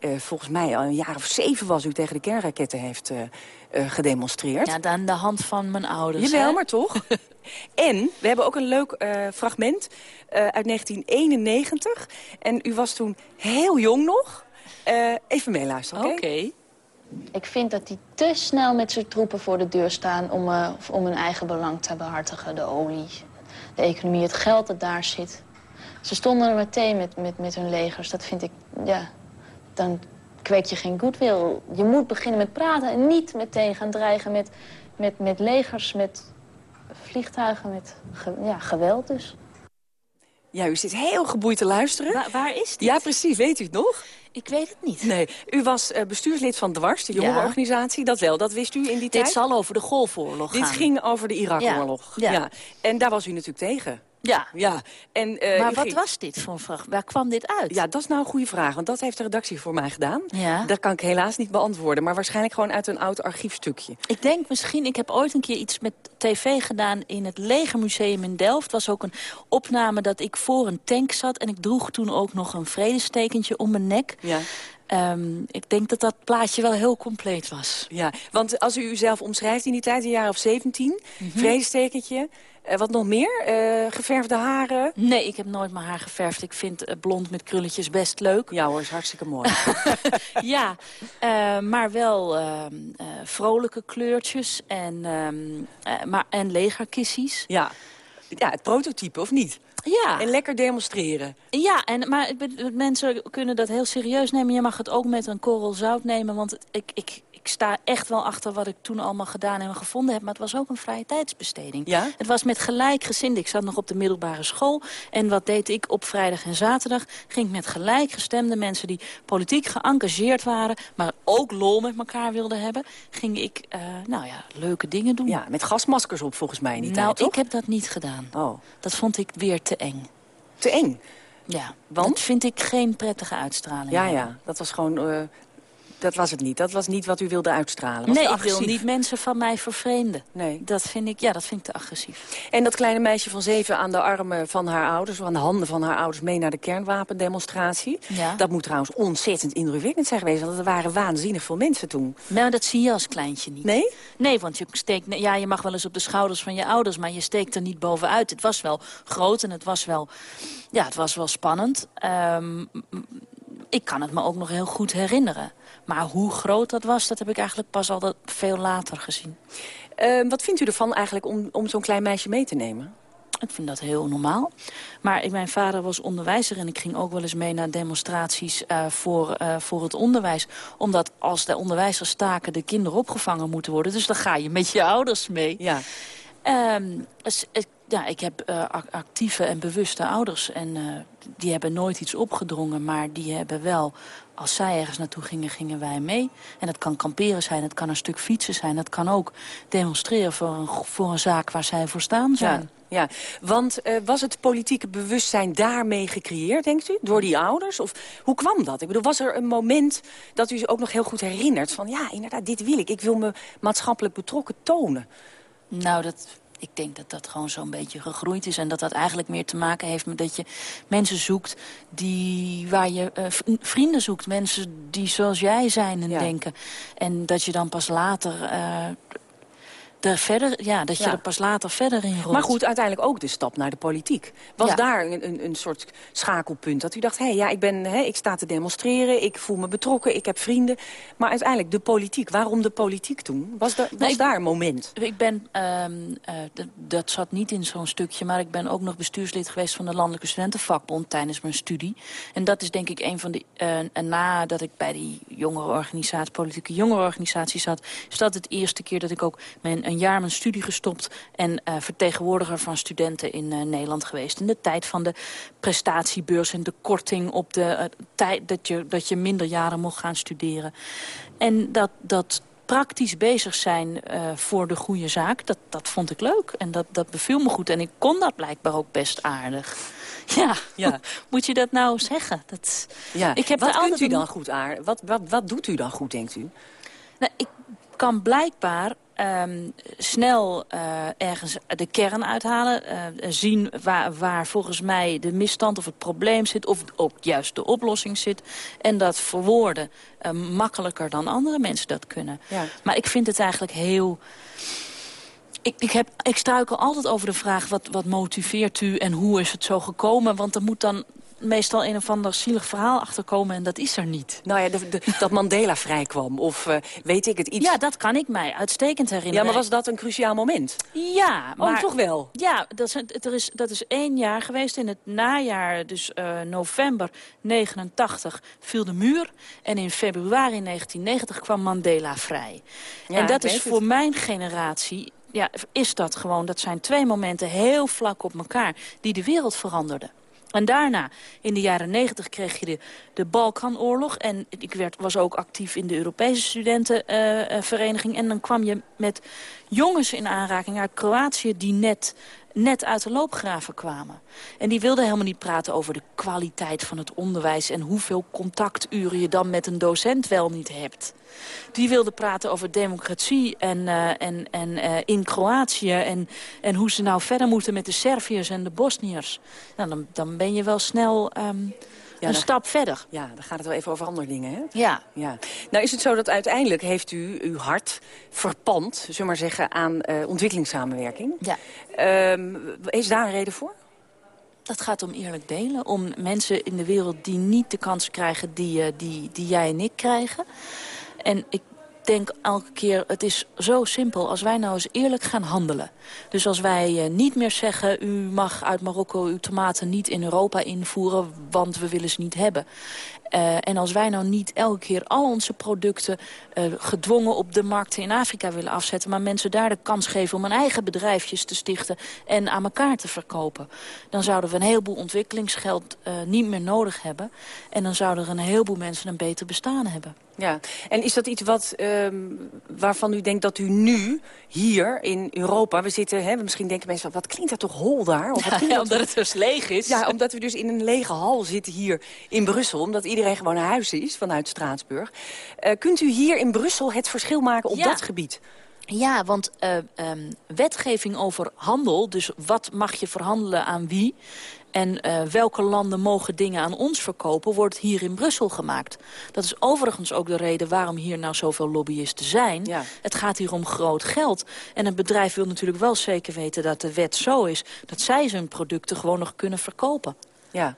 S11: uh, volgens mij al een jaar of zeven was... u tegen de kernraketten heeft uh, gedemonstreerd.
S13: Ja, dan de hand van mijn ouders.
S11: Jawel,
S13: hè?
S11: maar toch? en we hebben ook een leuk fragment uit 1991. En u was toen heel jong nog. even meeluisteren, oké?
S13: Okay? Okay.
S15: Ik vind dat die te snel met zijn troepen voor de deur staan... om, uh, om hun eigen belang te behartigen. De olie, de economie, het geld dat daar zit. Ze stonden er meteen met, met, met hun legers. Dat vind ik, ja, dan kweek je geen goodwill. Je moet beginnen met praten en niet meteen gaan dreigen met, met, met legers, met vliegtuigen, met ge, ja, geweld dus.
S11: Ja, u zit heel geboeid te luisteren.
S13: Waar, waar is dit?
S11: Ja, precies. Weet u het nog?
S13: Ik weet het niet.
S11: Nee, u was uh, bestuurslid van Dwars, de jongerenorganisatie. Ja. Dat wel, dat wist u in die
S13: Dit
S11: tijd?
S13: Dit zal over de Golfoorlog
S11: Dit
S13: gaan.
S11: ging over de Irak-oorlog.
S13: Ja.
S11: ja. En daar was u natuurlijk tegen.
S13: Ja.
S11: ja. En, uh,
S13: maar wat ging... was dit voor een vraag? Waar kwam dit uit?
S11: Ja, dat is nou een goede vraag. Want dat heeft de redactie voor mij gedaan.
S13: Ja.
S11: Dat kan ik helaas niet beantwoorden. Maar waarschijnlijk gewoon uit een oud archiefstukje.
S13: Ik denk misschien... Ik heb ooit een keer iets met tv gedaan in het Legermuseum in Delft. Het was ook een opname dat ik voor een tank zat. En ik droeg toen ook nog een vredestekentje om mijn nek.
S11: Ja.
S13: Um, ik denk dat dat plaatje wel heel compleet was.
S11: Ja, want als u uzelf omschrijft in die tijd, een jaar of 17, mm -hmm. vredestekentje... Uh, wat nog meer? Uh, geverfde haren?
S13: Nee, ik heb nooit mijn haar geverfd. Ik vind uh, blond met krulletjes best leuk.
S11: Ja hoor, is hartstikke mooi.
S13: ja, maar wel ehm, vrolijke kleurtjes en, maar, en legerkissies.
S11: Ja. ja, het prototype of niet?
S13: Ja.
S11: En lekker demonstreren.
S13: Ja, en, maar mensen kunnen dat heel serieus nemen. Je mag het ook met een korrel zout nemen. Want ik, ik, ik sta echt wel achter wat ik toen allemaal gedaan en gevonden heb. Maar het was ook een vrije tijdsbesteding.
S11: Ja?
S13: Het was met gelijkgezinden. Ik zat nog op de middelbare school. En wat deed ik op vrijdag en zaterdag? Ging ik met gelijkgestemde mensen die politiek geëngageerd waren... maar ook lol met elkaar wilden hebben... ging ik, uh, nou ja, leuke dingen doen.
S11: Ja, met gasmaskers op volgens mij in die
S13: nou,
S11: tijd,
S13: Nou, ik heb dat niet gedaan.
S11: Oh.
S13: Dat vond ik weer te eng.
S11: Te eng?
S13: Ja,
S11: Want?
S13: dat vind ik geen prettige uitstraling.
S11: Ja, ja, dat was gewoon... Uh, dat was het niet. Dat was niet wat u wilde uitstralen. Was
S13: nee, ik wil niet mensen van mij vervreemden.
S11: Nee.
S13: Dat vind ik, ja, dat vind ik te agressief.
S11: En dat kleine meisje van zeven aan de armen van haar ouders... aan de handen van haar ouders mee naar de kernwapendemonstratie.
S13: Ja.
S11: Dat moet trouwens ontzettend indrukwekkend zijn geweest. Want er waren waanzinnig veel mensen toen.
S13: Nou, dat zie je als kleintje niet.
S11: Nee?
S13: Nee, want je steekt... Ja, je mag wel eens op de schouders van je ouders... maar je steekt er niet bovenuit. Het was wel groot en het was wel... Ja, het was wel spannend. Um, ik kan het me ook nog heel goed herinneren. Maar hoe groot dat was, dat heb ik eigenlijk pas al veel later gezien.
S11: Uh, wat vindt u ervan eigenlijk om, om zo'n klein meisje mee te nemen?
S13: Ik vind dat heel normaal. Maar ik, mijn vader was onderwijzer en ik ging ook wel eens mee naar demonstraties uh, voor, uh, voor het onderwijs. Omdat als de onderwijzers staken de kinderen opgevangen moeten worden. Dus dan ga je met je ouders mee.
S11: Ja.
S13: Um, dus, ja, ik heb uh, actieve en bewuste ouders. En uh, die hebben nooit iets opgedrongen, maar die hebben wel... Als zij ergens naartoe gingen, gingen wij mee. En dat kan kamperen zijn, het kan een stuk fietsen zijn. Het kan ook demonstreren voor een, voor een zaak waar zij voor staan zijn.
S11: Ja, ja. want uh, was het politieke bewustzijn daarmee gecreëerd, denkt u? Door die ouders? Of hoe kwam dat? Ik bedoel, was er een moment dat u zich ook nog heel goed herinnert... van ja, inderdaad, dit wil ik. Ik wil me maatschappelijk betrokken tonen.
S13: Nou, dat ik denk dat dat gewoon zo'n beetje gegroeid is. En dat dat eigenlijk meer te maken heeft met dat je mensen zoekt die, waar je uh, vrienden zoekt. Mensen die zoals jij zijn en ja. denken. En dat je dan pas later... Uh, er verder, ja, dat je ja. er pas later verder in rolt.
S11: Maar goed, uiteindelijk ook de stap naar de politiek. Was ja. daar een, een, een soort schakelpunt? Dat u dacht, hé, hey, ja, ik, ben, hè, ik sta te demonstreren, ik voel me betrokken, ik heb vrienden. Maar uiteindelijk de politiek. Waarom de politiek toen? Was, da, was
S13: nee,
S11: daar een moment?
S13: Ik ben, um, uh, dat zat niet in zo'n stukje, maar ik ben ook nog bestuurslid geweest van de Landelijke Studentenvakbond tijdens mijn studie. En dat is denk ik een van de, uh, nadat ik bij die jongerenorganisatie, politieke jongerenorganisatie zat, is dat het eerste keer dat ik ook mijn een jaar mijn studie gestopt en uh, vertegenwoordiger van studenten in uh, Nederland geweest. In de tijd van de prestatiebeurs en de korting op de uh, tijd dat je, dat je minder jaren mocht gaan studeren. En dat, dat praktisch bezig zijn voor de goede zaak, dat, dat vond ik leuk. En dat, dat beviel me goed. En ik kon dat blijkbaar ook best aardig. Ja, ja. moet je dat nou zeggen? Dat,
S11: ja. ik heb wat kunt u dan goed aardig? Wat, wat, wat doet u dan goed, denkt u?
S13: Nou, ik kan blijkbaar ehm, snel uh, ergens de kern uithalen. Uh, zien waar, waar volgens mij de misstand of het probleem zit. Of ook juist de oplossing zit. En dat verwoorden uh, makkelijker dan andere mensen dat kunnen. Ja. Maar ik vind het eigenlijk heel... Ik, ik, heb, ik struikel altijd over de vraag, wat, wat motiveert u en hoe is het zo gekomen? Want er moet dan meestal een of ander zielig verhaal achterkomen en dat is er niet.
S11: Nou ja, de, de, dat Mandela vrijkwam of uh, weet ik het iets.
S13: Ja, dat kan ik mij uitstekend herinneren.
S11: Ja, maar was dat een cruciaal moment?
S13: Ja.
S11: Maar, oh, toch wel?
S13: Ja, dat is, er is, dat is één jaar geweest. In het najaar, dus uh, november 89, viel de muur. En in februari 1990 kwam Mandela vrij. Ja, en dat is voor het. mijn generatie ja, is dat gewoon. Dat zijn twee momenten heel vlak op elkaar die de wereld veranderden. En daarna, in de jaren negentig, kreeg je de, de Balkanoorlog. En ik werd, was ook actief in de Europese studentenvereniging. En dan kwam je met jongens in aanraking uit Kroatië... die net net uit de loopgraven kwamen. En die wilden helemaal niet praten over de kwaliteit van het onderwijs... en hoeveel contacturen je dan met een docent wel niet hebt. Die wilden praten over democratie en, uh, en, en, uh, in Kroatië... En, en hoe ze nou verder moeten met de Serviërs en de Bosniërs. Nou, dan, dan ben je wel snel... Ja, een stap verder.
S11: Ja, dan gaat het wel even over andere dingen, hè?
S13: Ja.
S11: ja. Nou is het zo dat uiteindelijk heeft u uw hart verpand, zullen we maar zeggen, aan uh, ontwikkelingssamenwerking.
S13: Ja.
S11: Um, is daar een reden voor?
S13: Dat gaat om eerlijk delen. Om mensen in de wereld die niet de kans krijgen die, uh, die, die jij en ik krijgen. En ik denk elke keer, het is zo simpel als wij nou eens eerlijk gaan handelen. Dus als wij uh, niet meer zeggen, u mag uit Marokko uw tomaten niet in Europa invoeren, want we willen ze niet hebben. Uh, en als wij nou niet elke keer al onze producten uh, gedwongen op de markten in Afrika willen afzetten... maar mensen daar de kans geven om hun eigen bedrijfjes te stichten en aan elkaar te verkopen... dan zouden we een heleboel ontwikkelingsgeld niet meer nodig hebben. En dan zouden er een heleboel mensen een beter bestaan hebben.
S11: Ja, en is dat iets wat, um, waarvan u denkt dat u nu, hier in Europa... we zitten, hè, misschien denken mensen, wat klinkt dat toch hol daar?
S13: Of wat ja, dat omdat het dus leeg is.
S11: Ja, omdat we dus in een lege hal zitten hier in Brussel... omdat iedereen gewoon naar huis is vanuit Straatsburg. Uh, kunt u hier in Brussel het verschil maken op
S13: ja.
S11: dat gebied?
S13: Ja, want uh, um, wetgeving over handel, dus wat mag je verhandelen aan wie... En uh, welke landen mogen dingen aan ons verkopen, wordt hier in Brussel gemaakt. Dat is overigens ook de reden waarom hier nou zoveel lobbyisten zijn.
S11: Ja.
S13: Het gaat hier om groot geld. En een bedrijf wil natuurlijk wel zeker weten dat de wet zo is... dat zij zijn producten gewoon nog kunnen verkopen.
S11: Ja.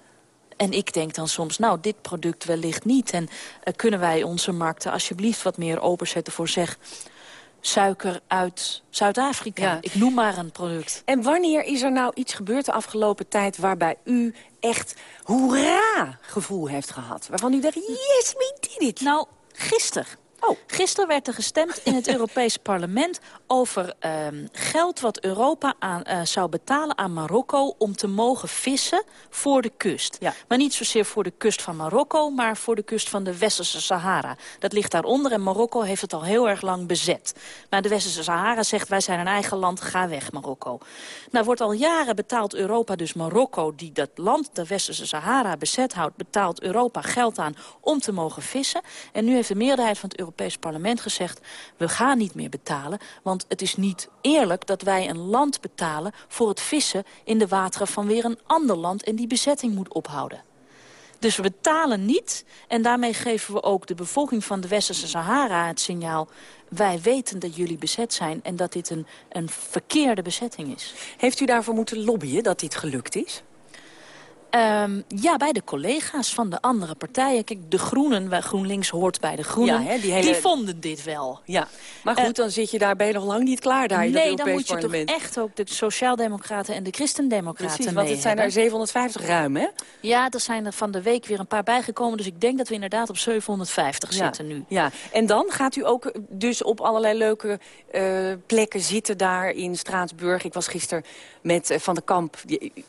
S13: En ik denk dan soms, nou, dit product wellicht niet. En uh, kunnen wij onze markten alsjeblieft wat meer openzetten voor zeg suiker uit Zuid-Afrika.
S11: Ja.
S13: Ik noem maar een product.
S11: En wanneer is er nou iets gebeurd de afgelopen tijd... waarbij u echt hoera gevoel heeft gehad? Waarvan u dacht, yes, we did it.
S13: Nou, gisteren. Oh. Gisteren werd er gestemd in het Europees Parlement over um, geld wat Europa aan, uh, zou betalen aan Marokko om te mogen vissen voor de kust.
S11: Ja.
S13: Maar niet zozeer voor de kust van Marokko, maar voor de kust van de Westerse Sahara. Dat ligt daaronder en Marokko heeft het al heel erg lang bezet. Maar de Westerse Sahara zegt wij zijn een eigen land, ga weg Marokko. Nou wordt al jaren betaald Europa dus Marokko, die dat land, de Westerse Sahara, bezet houdt, betaalt Europa geld aan om te mogen vissen. En nu heeft de meerderheid van het Europees Parlement gezegd... we gaan niet meer betalen, want het is niet eerlijk dat wij een land betalen... voor het vissen in de wateren van weer een ander land... en die bezetting moet ophouden. Dus we betalen niet en daarmee geven we ook de bevolking van de Westerse Sahara het signaal... wij weten dat jullie bezet zijn en dat dit een, een verkeerde bezetting is.
S11: Heeft u daarvoor moeten lobbyen dat dit gelukt is?
S13: Um, ja, bij de collega's van de andere partijen. Kijk, de Groenen, GroenLinks hoort bij de Groenen.
S11: Ja, hè, die, hele...
S13: die, vonden dit wel.
S11: Ja, maar goed, uh, dan zit je daar, ben je nog lang niet klaar daar in
S13: Nee, dan moet je
S11: parlement.
S13: toch echt ook de Sociaaldemocraten en de Christendemocraten
S11: Precies, want het zijn er 750 ruim, hè?
S13: Ja, er zijn er van de week weer een paar bijgekomen. Dus ik denk dat we inderdaad op 750
S11: ja,
S13: zitten nu.
S11: Ja, en dan gaat u ook dus op allerlei leuke uh, plekken zitten daar in Straatsburg. Ik was gisteren met Van de Kamp.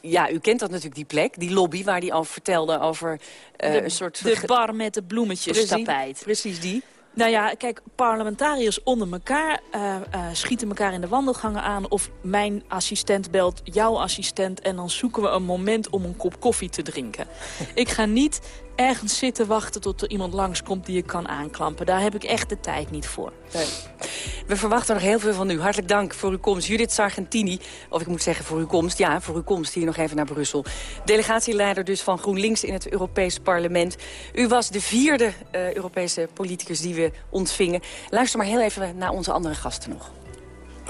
S11: Ja, u kent dat natuurlijk, die plek, die lobby waar hij over vertelde over uh,
S13: de,
S11: een soort...
S13: De bar met de bloemetjes
S11: precies,
S13: tapijt.
S11: Precies die.
S13: Nou ja, kijk, parlementariërs onder elkaar uh, uh, schieten elkaar in de wandelgangen aan... of mijn assistent belt jouw assistent... en dan zoeken we een moment om een kop koffie te drinken. Ik ga niet ergens zitten wachten tot er iemand langskomt die je kan aanklampen. Daar heb ik echt de tijd niet voor.
S11: We verwachten nog heel veel van u. Hartelijk dank voor uw komst. Judith Sargentini, of ik moet zeggen voor uw komst. Ja, voor uw komst hier nog even naar Brussel. Delegatieleider dus van GroenLinks in het Europees Parlement. U was de vierde uh, Europese politicus die we ontvingen. Luister maar heel even naar onze andere gasten nog.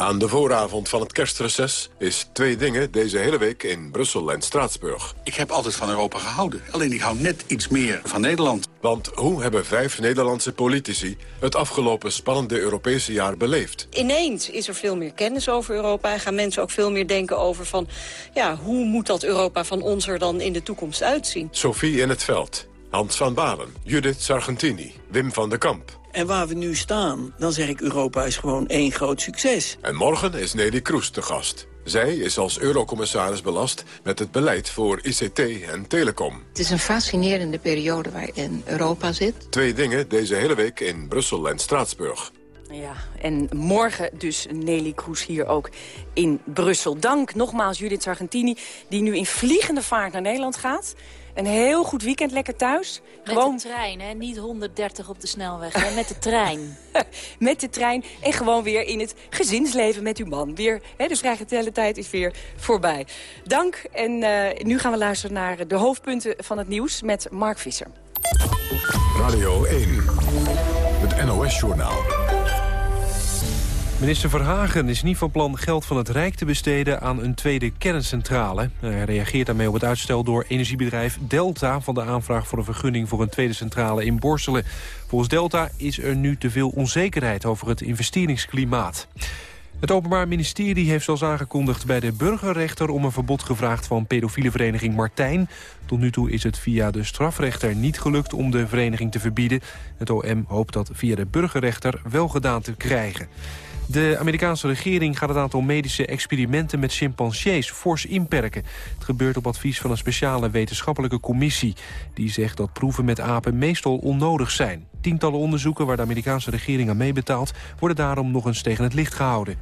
S8: Aan de vooravond van het kerstreces is twee dingen deze hele week in Brussel en Straatsburg.
S16: Ik heb altijd van Europa gehouden. Alleen ik hou net iets meer van Nederland.
S8: Want hoe hebben vijf Nederlandse politici het afgelopen spannende Europese jaar beleefd?
S17: Ineens is er veel meer kennis over Europa en gaan mensen ook veel meer denken over van... ja, hoe moet dat Europa van ons er dan in de toekomst uitzien?
S8: Sophie in het veld, Hans van Balen, Judith Sargentini, Wim van de Kamp...
S18: En waar we nu staan, dan zeg ik Europa is gewoon één groot succes.
S8: En morgen is Nelly Kroes te gast. Zij is als eurocommissaris belast met het beleid voor ICT en telecom.
S19: Het is een fascinerende periode waarin Europa zit.
S8: Twee dingen deze hele week in Brussel en Straatsburg.
S11: Ja, en morgen dus Nelly Kroes hier ook in Brussel. Dank nogmaals Judith Sargentini, die nu in vliegende vaart naar Nederland gaat. Een heel goed weekend, lekker thuis.
S13: Met gewoon... de trein, hè? Niet 130 op de snelweg, hè? Met de trein.
S11: met de trein en gewoon weer in het gezinsleven met uw man. Weer, hè? De tijd is weer voorbij. Dank en uh, nu gaan we luisteren naar de hoofdpunten van het nieuws met Mark Visser.
S8: Radio 1, het NOS-journaal.
S1: Minister Verhagen is niet van plan geld van het Rijk te besteden aan een tweede kerncentrale. Hij reageert daarmee op het uitstel door energiebedrijf Delta... van de aanvraag voor een vergunning voor een tweede centrale in Borselen. Volgens Delta is er nu te veel onzekerheid over het investeringsklimaat. Het Openbaar Ministerie heeft zoals aangekondigd bij de burgerrechter... om een verbod gevraagd van pedofiele vereniging Martijn. Tot nu toe is het via de strafrechter niet gelukt om de vereniging te verbieden. Het OM hoopt dat via de burgerrechter wel gedaan te krijgen. De Amerikaanse regering gaat het aantal medische experimenten met chimpansees fors inperken. Het gebeurt op advies van een speciale wetenschappelijke commissie. Die zegt dat proeven met apen meestal onnodig zijn. Tientallen onderzoeken waar de Amerikaanse regering aan meebetaalt... worden daarom nog eens tegen het licht gehouden.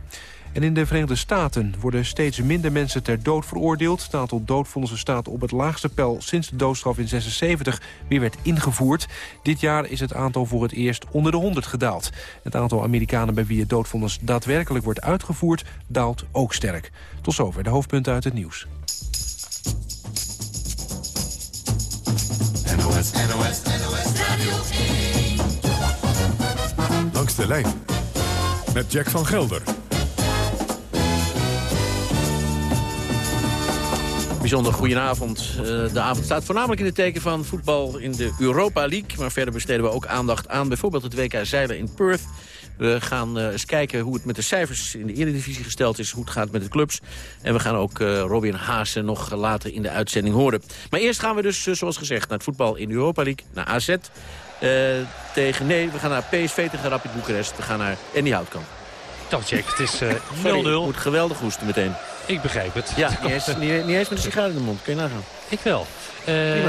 S1: En in de Verenigde Staten worden steeds minder mensen ter dood veroordeeld. Het aantal doodvonnissen staat op het laagste pijl sinds de doodstraf in 76 weer werd ingevoerd. Dit jaar is het aantal voor het eerst onder de 100 gedaald. Het aantal Amerikanen bij wie het doodvonnis daadwerkelijk wordt uitgevoerd daalt ook sterk. Tot zover de hoofdpunten uit het nieuws.
S8: NOS, NOS, NOS Radio 1. Langs de lijn met Jack van Gelder.
S20: Bijzonder goedenavond. Uh, de avond staat voornamelijk in het teken van voetbal in de Europa League. Maar verder besteden we ook aandacht aan bijvoorbeeld het WK Zeilen in Perth. We gaan uh, eens kijken hoe het met de cijfers in de Eredivisie gesteld is. Hoe het gaat met de clubs. En we gaan ook uh, Robin Haase nog later in de uitzending horen. Maar eerst gaan we dus, zoals gezegd, naar het voetbal in de Europa League. Naar AZ. tegen, nee, we gaan naar PSV tegen Rapid Boekarest. We gaan naar Andy Houtkamp.
S14: Dat check, het is 0-0.
S20: Uh, moet geweldig hoesten meteen.
S14: Ik begrijp het.
S20: Ja, niet eens, niet, niet eens met een sigaar in de mond. Kun je nagaan.
S14: Ik wel. Uh,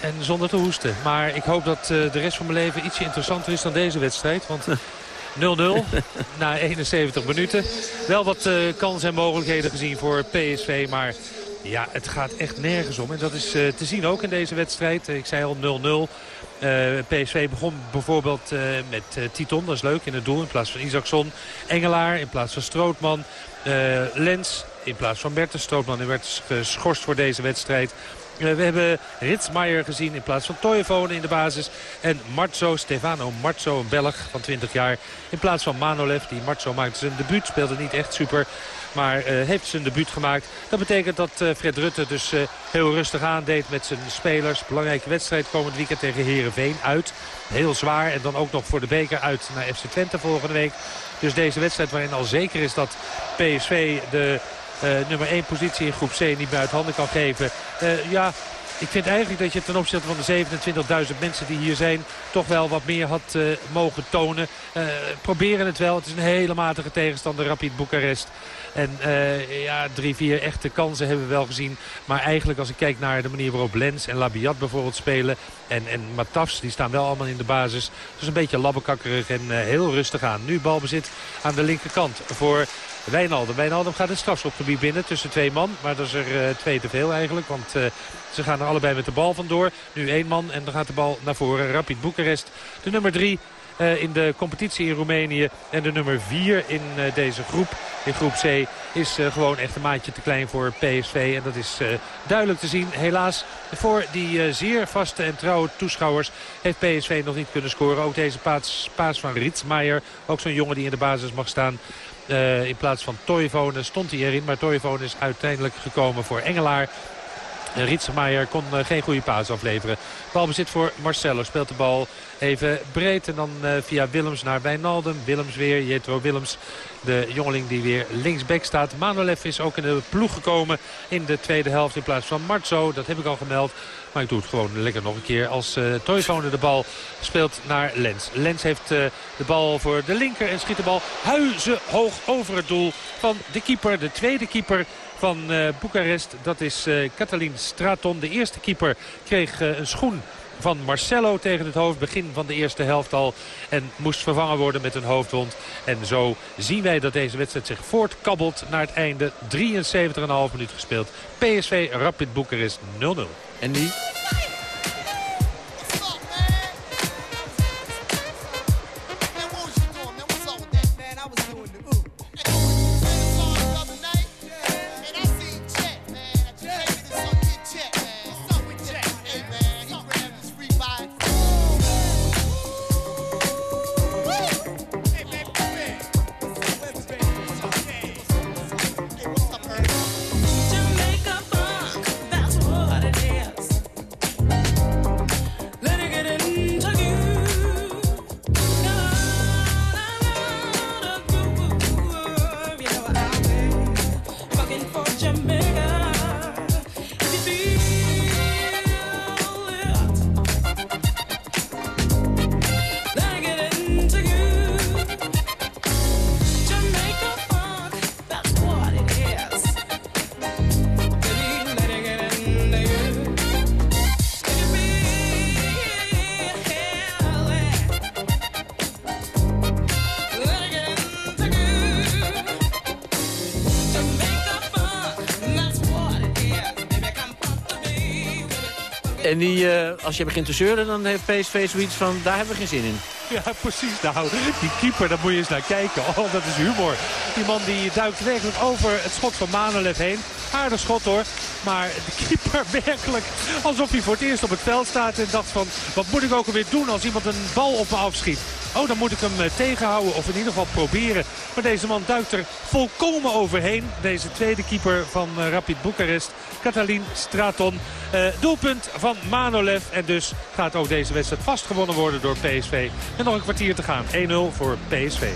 S14: en zonder te hoesten. Maar ik hoop dat uh, de rest van mijn leven ietsje interessanter is dan deze wedstrijd. Want 0-0 na 71 minuten. Wel wat uh, kansen en mogelijkheden gezien voor PSV. Maar ja, het gaat echt nergens om. En dat is te zien ook in deze wedstrijd. Ik zei al 0-0. Uh, PSV begon bijvoorbeeld uh, met uh, Titon, dat is leuk, in het doel in plaats van Isaacson. Engelaar in plaats van Strootman. Lens in plaats van Bertens. Strootman werd geschorst voor deze wedstrijd. we hebben Ritsmaier gezien in plaats van Toyevonen in de basis. En Marzo, Stefano Marzo, een Belg van 20 jaar. In plaats van Manolev, die Marzo maakte zijn debuut. Speelde niet echt super. Maar uh, heeft zijn debuut gemaakt. Dat betekent dat uh, Fred Rutte dus heel rustig aandeed met zijn spelers. Belangrijke wedstrijd komend weekend tegen Herenveen uit. Heel zwaar. En dan ook nog voor de beker uit naar FC Twente volgende week. Dus deze wedstrijd waarin al zeker is dat PSV de nummer 1 positie in groep C niet meer uit handen kan geven. ja, ik vind eigenlijk dat je ten opzichte van de 27.000 mensen die hier zijn... toch wel wat meer had uh, mogen tonen. Proberen het wel. Het is een hele matige tegenstander, Rapid Boekarest. En ja, drie, vier echte kansen hebben we wel gezien. Maar eigenlijk als ik kijk naar de manier waarop Lens en Labiat bijvoorbeeld spelen... en, en Matafs, die staan wel allemaal in de basis. Dus een beetje labbekakkerig en heel rustig aan. Nu balbezit aan de linkerkant voor Wijnaldum. Wijnaldum gaat het strafschopgebied binnen tussen twee man. Maar dat is er twee te veel eigenlijk. Want ze gaan er allebei met de bal vandoor. Nu één man en dan gaat de bal naar voren. Rapid Boekarest. De nummer drie uh, in de competitie in Roemenië. En de nummer 4 in deze groep, in groep C, is gewoon echt een maatje te klein voor PSV. En dat is duidelijk te zien. Helaas voor die zeer vaste en trouwe toeschouwers heeft PSV nog niet kunnen scoren. Ook deze paas, van Rietsmaier, ook zo'n jongen die in de basis mag staan... in plaats van Toivonen stond hij erin. Maar Toivonen is uiteindelijk gekomen voor Engelaar. Rietsemaier kon geen goede paas afleveren. Balbezit voor Marcelo. Speelt de bal even breed. En dan uh, via Willems naar Wijnaldum. Willems weer. Jetro Willems. De jongeling die weer linksback staat. Manolev is ook in de ploeg gekomen in de tweede helft in plaats van Marzo. Dat heb ik al gemeld. Maar ik doe het gewoon lekker nog een keer. Als uh, de bal speelt naar Lens. Lens heeft de bal voor de linker en schiet de bal huizen hoog over het doel van de keeper. De tweede keeper van uh, Boekarest. Dat is uh, Katalin Straton. De eerste keeper kreeg uh, een schoen van Marcelo tegen het hoofd. Begin van de eerste helft al. En moest vervangen worden met een hoofdwond. En zo zien wij dat deze wedstrijd zich voortkabbelt naar het einde. 73,5 minuut gespeeld. PSV Rapid Boekarest 0-0.
S21: En die? En die, uh, als je begint te zeuren, dan heeft PSV zoiets van, daar hebben we geen zin in.
S14: Ja, precies. Nou, die keeper, daar moet je eens naar kijken. Oh, dat is humor. Die man die duikt werkelijk over het schot van Manolev heen. Aardig schot hoor. Maar de keeper werkelijk alsof hij voor het eerst op het veld staat. En dacht van, wat moet ik ook alweer doen als iemand een bal op me afschiet? Oh, dan moet ik hem eh, tegenhouden of in ieder geval proberen. Maar deze man duikt er volkomen overheen. Deze tweede keeper van uh, Rapid Boekarest, Katalin Straton. Uh, doelpunt van Manolev. En dus gaat ook deze wedstrijd vastgewonnen worden door PSV. En nog een kwartier te gaan. 1-0 voor PSV.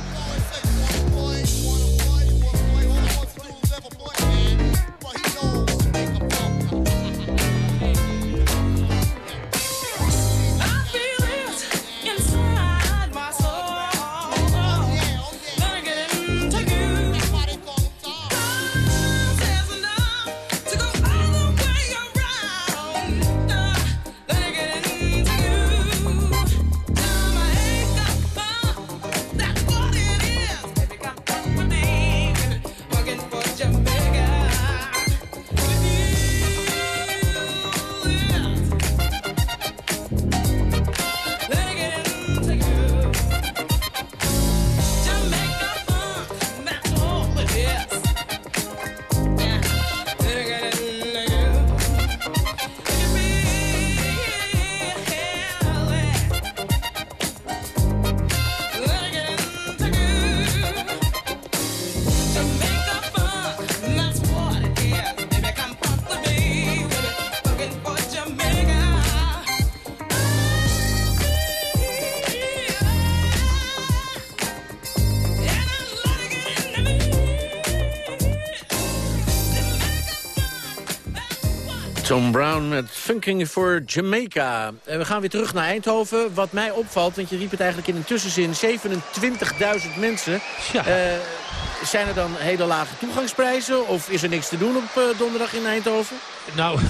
S14: Tom Brown met Funking for Jamaica. En we gaan weer terug naar Eindhoven. Wat mij opvalt, want je riep het eigenlijk in een tussenzin... 27.000 mensen. Ja. Uh, zijn er dan hele lage toegangsprijzen? Of is er niks te doen op uh, donderdag in Eindhoven? Nou,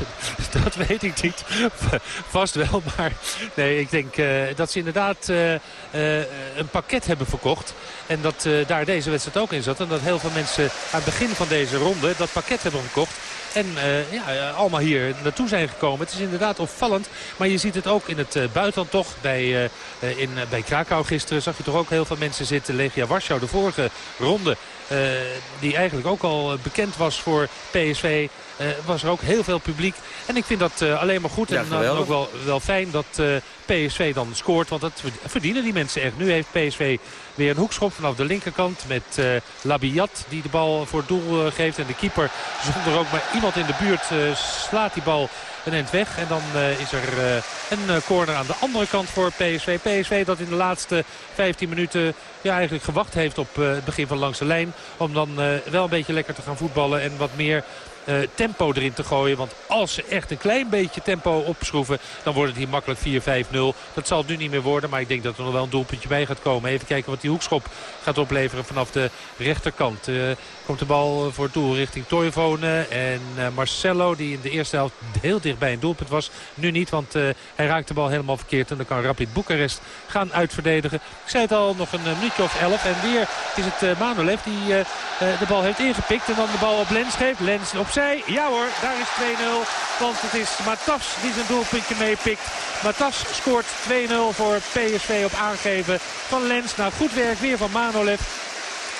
S14: dat weet ik niet. Vast wel, maar nee, ik denk dat ze inderdaad een pakket hebben verkocht. En dat daar deze wedstrijd ook in zat. En dat heel veel mensen aan het begin van deze ronde dat pakket hebben gekocht. En ja, allemaal hier naartoe zijn gekomen. Het is inderdaad opvallend. Maar je ziet het ook in het buitenland toch. Bij, uh, in, bij Krakau gisteren zag je toch ook heel veel mensen zitten. Legia Warschau de vorige ronde. die eigenlijk ook al bekend was voor PSV. was er ook heel veel publiek. En ik vind dat alleen maar goed. En dan ook wel, wel fijn dat PSV dan scoort. Want dat verdienen die mensen echt. Nu heeft PSV weer een hoekschop vanaf de linkerkant met uh, Labiat die de bal voor het doel geeft. En de keeper zonder ook maar iemand in de buurt uh, slaat die bal een eind weg. En dan uh, is er uh, een corner aan de andere kant voor PSV. PSV dat in de laatste 15 minuten ja, eigenlijk gewacht heeft op het begin van langs de lijn. Om dan wel een beetje lekker te gaan voetballen en wat meer uh, tempo erin te gooien. Want als ze echt een klein beetje tempo opschroeven... dan wordt het hier makkelijk 4-5-0. Dat zal het nu niet meer worden. Maar ik denk dat er nog wel een doelpuntje bij gaat komen. Even kijken wat die hoekschop gaat opleveren vanaf de rechterkant. Uh, komt de bal voor het doel richting Toivonen. En uh, Marcelo, die in de eerste helft heel dicht bij een doelpunt was. Nu niet, want hij raakt de bal helemaal verkeerd. En dan kan Rapid Boekarest gaan uitverdedigen. Ik zei het al, nog een minuutje of elf. En weer is het Manolev die de bal heeft ingepikt. En dan de bal op Lens geeft. Lens op ja hoor, daar is 2-0. Want het is Matas die zijn doelpuntje meepikt. Matas scoort 2-0 voor PSV op aangeven van Lens. Nou, goed werk weer van Manolev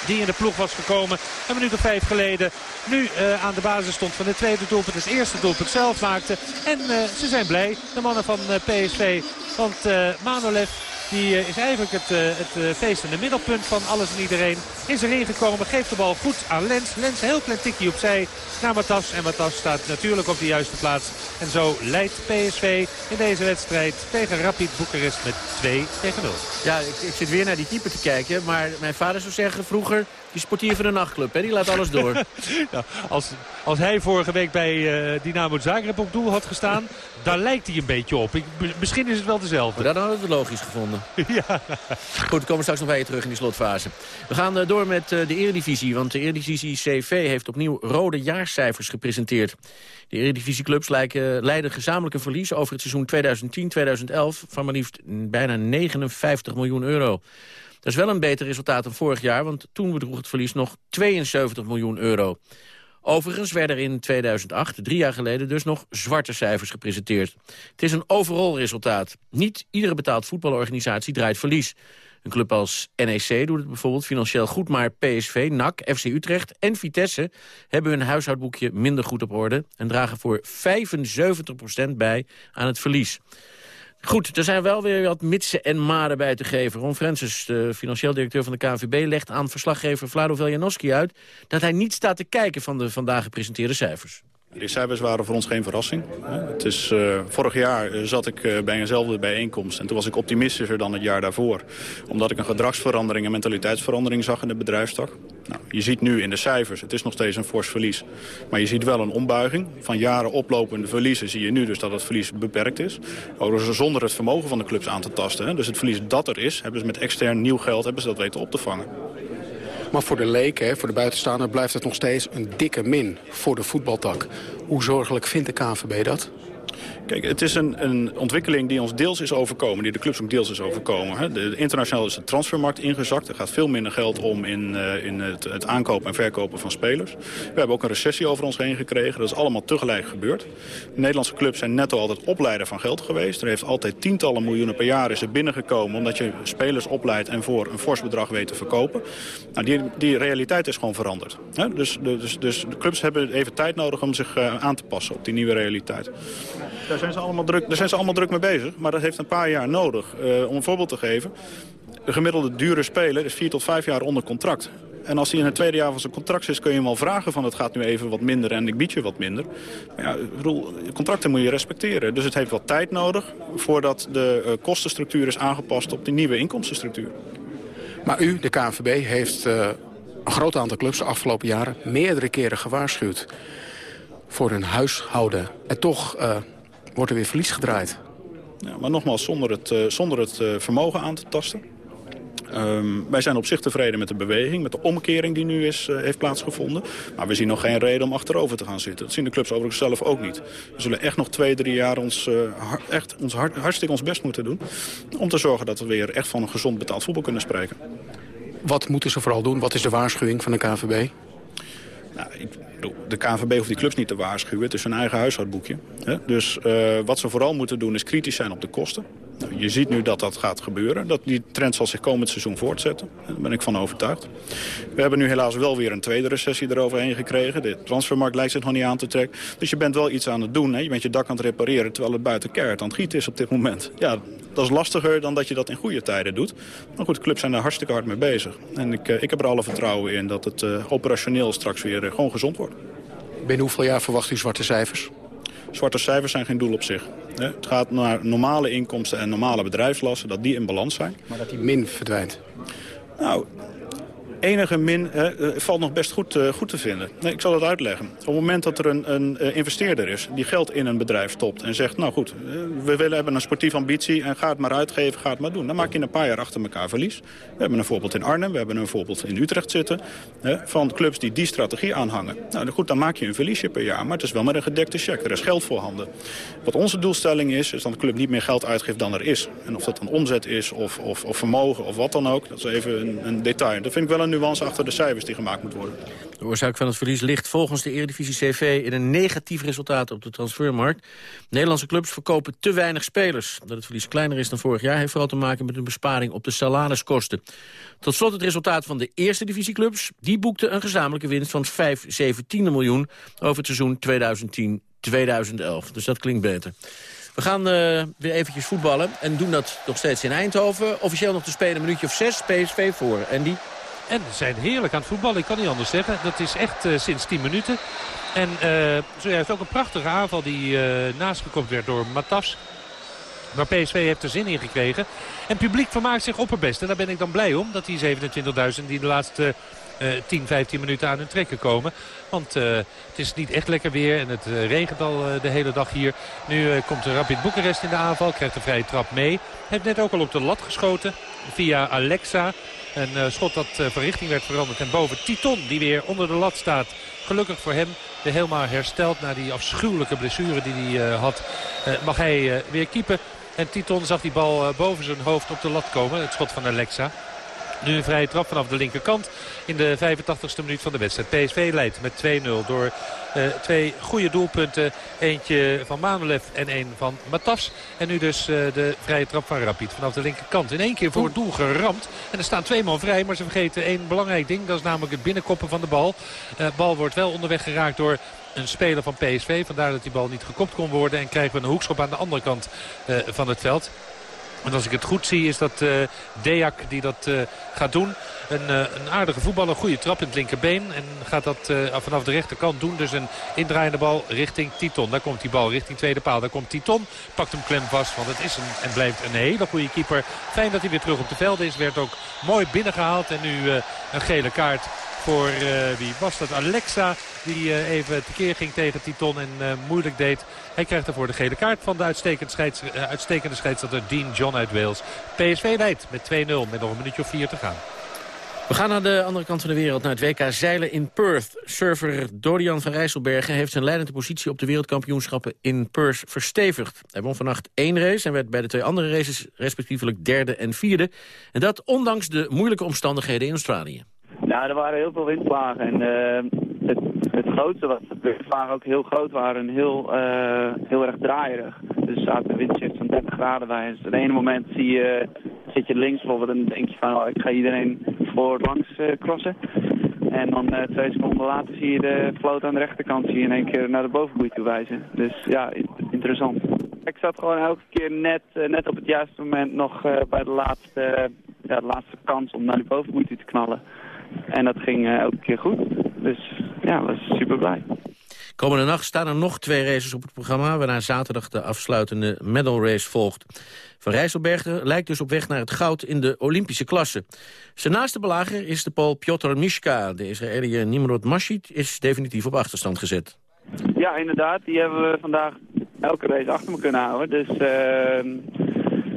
S14: die in de ploeg was gekomen. Een minuut of vijf geleden. Nu uh, aan de basis stond van het tweede doelpunt. Het eerste doelpunt zelf maakte. En uh, ze zijn blij, de mannen van uh, PSV. Want Manolev die is eigenlijk het, het feestende middelpunt van alles en iedereen. Is erin gekomen, geeft de bal goed aan Lens. Lens heel klein tikje opzij naar Matas. En Matas staat natuurlijk op de juiste plaats. En zo leidt PSV in deze wedstrijd tegen Rapid Boekarest met 2 tegen 0.
S20: Ja, ik, ik zit weer naar die type te kijken. Maar mijn vader zou zeggen vroeger die sportier van de nachtclub, hè? die laat alles door.
S14: ja, als, als hij vorige week bij uh, Dynamo Zagreb op doel had gestaan, daar lijkt hij een beetje op. Ik, misschien is het wel dezelfde.
S20: Maar dan hadden we het logisch gevonden.
S14: ja.
S20: Goed, we komen straks nog bij je terug in die slotfase. We gaan uh, door met uh, de Eredivisie, want de Eredivisie CV heeft opnieuw rode jaarcijfers gepresenteerd. De Eredivisieclubs leiden gezamenlijk een verlies over het seizoen 2010-2011 van maar liefst bijna 59 miljoen euro. Dat is wel een beter resultaat dan vorig jaar, want toen bedroeg het verlies nog 72 miljoen euro. Overigens werden er in 2008, drie jaar geleden, dus nog zwarte cijfers gepresenteerd. Het is een overal resultaat. Niet iedere betaald voetbalorganisatie draait verlies. Een club als NEC doet het bijvoorbeeld financieel goed... maar PSV, NAC, FC Utrecht en Vitesse hebben hun huishoudboekje minder goed op orde... en dragen voor 75% bij aan het verlies. Goed, er zijn wel weer wat mitsen en maden bij te geven. Ron Francis, de financieel directeur van de KNVB... legt aan verslaggever Vlado Veljanowski uit... dat hij niet staat te kijken van de vandaag gepresenteerde cijfers.
S22: Die cijfers waren voor ons geen verrassing. Het is, uh, vorig jaar eh, zat ik uh, bij eenzelfde bijeenkomst en toen was ik optimistischer dan het jaar daarvoor. Omdat ik een gedragsverandering en mentaliteitsverandering zag in de bedrijfstak. Nou, je ziet nu in de cijfers, het is nog steeds een fors verlies. Maar je ziet wel een ombuiging. Van jaren oplopende verliezen zie je nu dus dat het verlies beperkt is. Overigens zonder het vermogen van de clubs aan te tasten. Hè. Dus het verlies dat er is, hebben ze met extern nieuw geld hebben ze dat weten op te vangen.
S23: Maar voor de leek, voor de buitenstaander, blijft het nog steeds een dikke min voor de voetbaltak. Hoe zorgelijk vindt de KNVB dat?
S22: Kijk, het is een, een, ontwikkeling die ons deels is overkomen, die de clubs ook deels is overkomen. Hè. De, internationaal is de transfermarkt ingezakt. Er gaat veel minder geld om in, uh, in het, het, aankopen en verkopen van spelers. We hebben ook een recessie over ons heen gekregen. Dat is allemaal tegelijk gebeurd. De Nederlandse clubs zijn netto altijd opleider van geld geweest. Er heeft altijd tientallen miljoenen per jaar is er binnengekomen... omdat je spelers opleidt en voor een fors bedrag weet te verkopen. Nou, die, die realiteit is gewoon veranderd. Hè. Dus, dus, dus de clubs hebben even tijd nodig om zich uh, aan te passen op die nieuwe realiteit. Daar zijn, ze allemaal druk, daar zijn ze allemaal druk mee bezig. Maar dat heeft een paar jaar nodig. Uh, om een voorbeeld te geven. De gemiddelde dure speler is vier tot vijf jaar onder contract. En als hij in het tweede jaar van zijn contract zit, kun je hem wel vragen van het gaat nu even wat minder en ik bied je wat minder. Maar ja, contracten moet je respecteren. Dus het heeft wat tijd nodig voordat de uh, kostenstructuur is aangepast op die nieuwe inkomstenstructuur.
S23: Maar u, de KNVB, heeft uh, een groot aantal clubs de afgelopen jaren meerdere keren gewaarschuwd voor hun huishouden. En toch wordt er weer verlies gedraaid.
S22: Ja, maar nogmaals, zonder het, uh, zonder het uh, vermogen aan te tasten. Ehm, wij zijn op zich tevreden met de beweging, met de omkering die nu is, uh, heeft plaatsgevonden. Maar we zien nog geen reden om achterover te gaan zitten. Dat zien de clubs overigens zelf ook niet. We zullen echt nog twee, drie jaar ons, uh, echt ons hart, hartstikke ons best moeten doen... om te zorgen dat we weer echt van een gezond betaald voetbal kunnen spreken.
S23: Wat moeten ze vooral doen? Wat is de waarschuwing van de KVB?
S22: Nou, de KNVB hoeft die clubs niet te waarschuwen. Het is hun eigen huishoudboekje. Dus uh, wat ze vooral moeten doen is kritisch zijn op de kosten. Nou, je ziet nu dat dat gaat gebeuren. Dat die trend zal zich komend seizoen voortzetten. Daar ben ik van overtuigd. We hebben nu helaas wel weer een tweede recessie eroverheen gekregen. De transfermarkt lijkt zich nog niet aan te trekken. Dus je bent wel iets aan het doen. Hè? Je bent je dak aan het repareren terwijl het buiten keihard aan het gieten is op dit moment. Ja, dat is lastiger dan dat je dat in goede tijden doet. Maar goed, clubs zijn daar hartstikke hard mee bezig. En ik, uh, ik heb er alle vertrouwen in dat het uh, operationeel straks weer uh, gewoon gezond wordt.
S23: Binnen hoeveel jaar verwacht u zwarte cijfers?
S22: Zwarte cijfers zijn geen doel op zich. Het gaat naar normale inkomsten en normale bedrijfslasten, dat die in balans zijn.
S23: Maar dat die min verdwijnt?
S22: Nou, enige min eh, valt nog best goed, uh, goed te vinden. Nee, ik zal het uitleggen. Op het moment dat er een, een investeerder is die geld in een bedrijf stopt... en zegt, nou goed, we willen hebben een sportieve ambitie... en ga het maar uitgeven, ga het maar doen. Dan maak je een paar jaar achter elkaar verlies. We hebben een voorbeeld in Arnhem, we hebben een voorbeeld in Utrecht zitten... van clubs die die strategie aanhangen. Nou goed, dan maak je een verliesje per jaar, maar het is wel met een gedekte cheque. Er is geld voorhanden. Wat onze doelstelling is, is dat de club niet meer geld uitgeeft dan er is. En of dat dan omzet is of, of, of vermogen of wat dan ook, dat is even een, een detail. Dat vind ik wel een achter de cijfers die gemaakt moeten worden.
S20: De oorzaak van het verlies ligt volgens de Eredivisie CV... in een negatief resultaat op de transfermarkt. Nederlandse clubs verkopen te weinig spelers. Dat het verlies kleiner is dan vorig jaar... heeft vooral te maken met een besparing op de salariskosten. Tot slot het resultaat van de eerste divisieclubs. Die boekten een gezamenlijke winst van 5 17 miljoen... over het seizoen 2010-2011. Dus dat klinkt beter. We gaan uh, weer eventjes voetballen en doen dat nog steeds in Eindhoven. Officieel nog te spelen een minuutje of zes, PSV voor. En die
S14: en zijn heerlijk aan het voetballen. Ik kan niet anders zeggen. Dat is echt uh, sinds 10 minuten. En uh, zojuist ook een prachtige aanval die uh, naastgekomen werd door Matas. Maar PSV heeft er zin in gekregen. En het publiek vermaakt zich opperbest. En daar ben ik dan blij om. Dat die 27.000 die de laatste uh, 10, 15 minuten aan hun trekken komen. Want het is niet echt lekker weer en het regent al de hele dag hier. Nu komt Rapid Boekarest in de aanval, krijgt de vrije trap mee. Heeft net ook al op de lat geschoten via Alexa. Een schot dat van richting werd veranderd. En boven Titon die weer onder de lat staat. Gelukkig voor hem de helemaal hersteld na die afschuwelijke blessure die hij had. mag hij weer keepen. En Titon zag die bal boven zijn hoofd op de lat komen. Het schot van Alexa. Nu een vrije trap vanaf de linkerkant in de 85ste minuut van de wedstrijd. PSV leidt met 2-0 door uh, twee goede doelpunten. Eentje van Manolev en één van Matas. En nu dus uh, de vrije trap van Rapid vanaf de linkerkant. In één keer voor het doel geramd. En er staan twee man vrij, maar ze vergeten één belangrijk ding. Dat is namelijk het binnenkoppen van de bal. Uh, bal wordt wel onderweg geraakt door een speler van PSV. Vandaar dat die bal niet gekopt kon worden. En krijgen we een hoekschop aan de andere kant van het veld. En als ik het goed zie is dat uh, Deak die dat uh, gaat doen. Een, uh, een aardige voetballer, goede trap in het linkerbeen. En gaat dat vanaf de rechterkant doen. Dus een indraaiende bal richting Titon. Daar komt die bal richting tweede paal. Daar komt Titon. Pakt hem klem vast. Want het is een, en blijft een hele goede keeper. Fijn dat hij weer terug op de velden is. Werd ook mooi binnengehaald. En nu een gele kaart voor uh, wie was dat? Alexa die uh, even tekeer ging tegen Titon en uh, moeilijk deed. Hij krijgt ervoor de gele kaart van de uitstekende, scheids, uitstekende scheidsrechter Dean John uit Wales. PSV leidt met 2-0 met nog een minuutje of vier te gaan.
S20: We gaan naar de andere kant van de wereld, naar het WK zeilen in Perth. Surfer Dorian van Rijsselbergen heeft zijn leidende positie op de wereldkampioenschappen in Perth verstevigd. Hij won vannacht één race en werd bij de twee andere races respectievelijk derde en vierde. En dat ondanks de moeilijke omstandigheden in Australië.
S24: Nou, er waren heel veel windvlagen en uh, het, het grootste was dat de windvlagen ook heel groot waren en heel, uh, heel erg draaierig. Dus zaten windshifts van 30 graden bij. Dus op het ene moment zie je, zit je links bijvoorbeeld en dan denk je van oh, ik ga iedereen voor langs uh, crossen. En dan twee seconden later zie je de vloot aan de rechterkant zie in één keer naar de bovenboei toe wijzen. Dus ja, interessant. Ik zat gewoon elke keer net, net op het juiste moment nog bij de laatste, ja, de laatste kans om naar de bovenboei te knallen. En dat ging uh, elke keer goed. Dus ja, was super blij.
S20: Komende nacht staan er nog twee races op het programma... waarna zaterdag de afsluitende medal race volgt. Van Rijsselbergen lijkt dus op weg naar het goud in de Olympische klasse. Zijn naaste belager is de Pool Piotr Mishka. De Israëliër Nimrod Mashid is definitief op achterstand gezet.
S24: Ja, inderdaad. Die hebben we vandaag elke race achter me kunnen houden. Dus uh,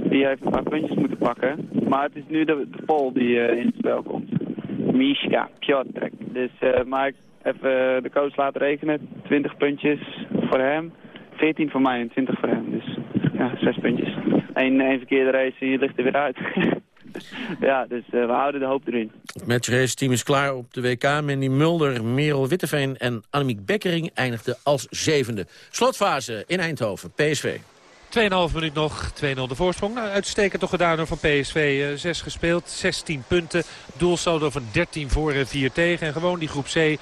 S24: Die heeft een paar puntjes moeten pakken. Maar het is nu de, de Pol die in het spel komt. Mishka Piotrek. Dus, maar even de coach laten rekenen. 20 puntjes voor hem. 14 voor mij en 20 voor hem. Dus ja, 6 puntjes. Eén, verkeerde race en je ligt er weer uit. ja, dus uh, we houden de hoop erin.
S20: Het matchrace team is klaar op de WK. Mandy Mulder, Merel Witteveen en Annemiek Bekkering eindigden als zevende. Slotfase in Eindhoven, PSV.
S14: 2,5 minuut nog, 2-0 de voorsprong. Nou, uitstekend toch gedaan door van PSV. Uh, 6 gespeeld, 16 punten. Doelsaldo van 13 voor en 4 tegen. En gewoon die groep C uh,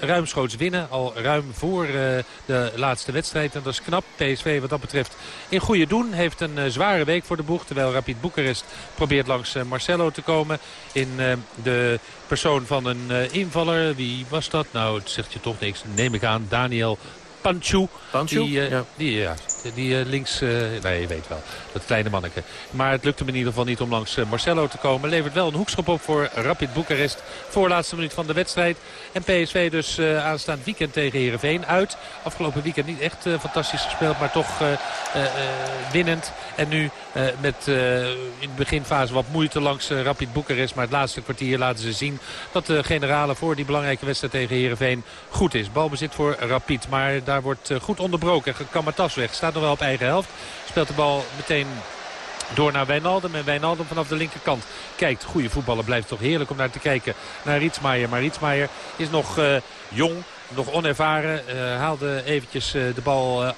S14: ruimschoots winnen. Al ruim voor uh, de laatste wedstrijd. En dat is knap. PSV wat dat betreft in goede doen. Heeft een uh, zware week voor de boeg. Terwijl Rapid Boekarest probeert langs Marcelo te komen. In de persoon van een invaller. Wie was dat? Nou, het zegt je toch niks. Neem ik aan. Daniel Panchu.
S20: Panchu?
S14: Die,
S20: ja.
S14: die, ja, die links... nee, je weet wel. Dat kleine manneke. Maar het lukte hem in ieder geval niet om langs Marcelo te komen. Levert wel een hoekschop op voor Rapid Boekarest. Voorlaatste minuut van de wedstrijd. En PSV dus aanstaand weekend tegen Heerenveen uit. Afgelopen weekend niet echt fantastisch gespeeld. Maar toch winnend. En nu met in de beginfase wat moeite langs Rapid Boekarest. Maar het laatste kwartier laten ze zien dat de generale voor die belangrijke wedstrijd tegen Heerenveen goed is. Balbezit voor Rapid. Maar daar wordt goed onderbroken. Kamatas weg. Staat nog wel op eigen helft. Speelt de bal meteen door naar Wijnaldum. En Wijnaldum vanaf de linkerkant kijkt. Goede voetballer blijft toch heerlijk om naar te kijken naar Rietsmaier. Maar Rietsmaier is nog uh, jong. Nog onervaren, uh, haalde eventjes uh, de bal,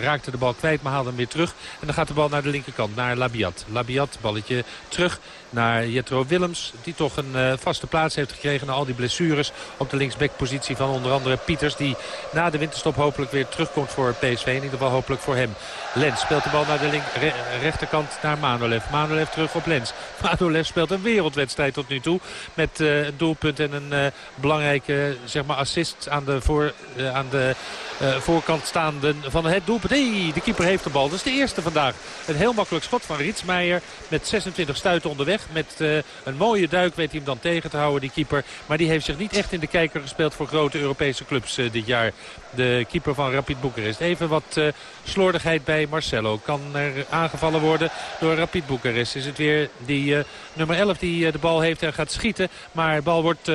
S14: raakte de bal kwijt, maar haalde hem weer terug. En dan gaat de bal naar de linkerkant, naar Labiat. Labiat, balletje terug naar Jetro Willems. Die toch een uh, vaste plaats heeft gekregen na al die blessures. Op de linksbackpositie van onder andere Pieters. Die na de winterstop hopelijk weer terugkomt voor PSV. In ieder geval hopelijk voor hem. Lens speelt de bal naar de link, re, rechterkant naar Manolev. Manolev terug op Lens. Manolev speelt een wereldwedstrijd tot nu toe. Met uh, een doelpunt en een uh, belangrijke zeg maar assist aan de, voor, aan de voorkant staande van het doelpunt. Hey, de keeper heeft de bal. Dat is de eerste vandaag. Een heel makkelijk schot van Rietsmeijer. Met 26 stuiten onderweg. Met uh, een mooie duik weet hij hem dan tegen te houden, die keeper. Maar die heeft zich niet echt in de kijker gespeeld voor grote Europese clubs uh, dit jaar. De keeper van Rapid Boekarest. Even wat slordigheid bij Marcelo. Kan er aangevallen worden door Rapid Boekarest. Is het weer die nummer 11 die de bal heeft en gaat schieten. Maar de bal wordt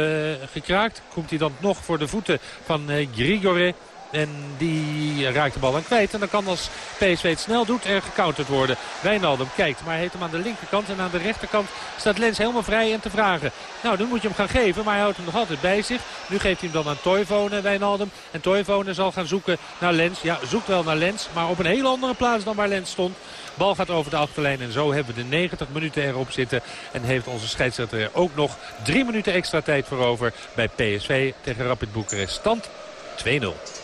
S14: gekraakt. Komt hij dan nog voor de voeten van Grigore. En die raakt de bal dan kwijt. En dan kan als PSV het snel doet er gecounterd worden. Wijnaldum kijkt, maar heeft hem aan de linkerkant. En aan de rechterkant staat Lens helemaal vrij en te vragen. Nou, dan moet je hem gaan geven, maar hij houdt hem nog altijd bij zich. Nu geeft hij hem dan aan Toivonen, Wijnaldum. En Toivonen zal gaan zoeken naar Lens. Ja, zoekt wel naar Lens, maar op een hele andere plaats dan waar Lens stond. Bal gaat over de achterlijn en zo hebben we de 90 minuten erop zitten. En heeft onze scheidsrechter er ook nog drie minuten extra tijd voor over bij PSV tegen Rapid Boekarest. Stand 2-0.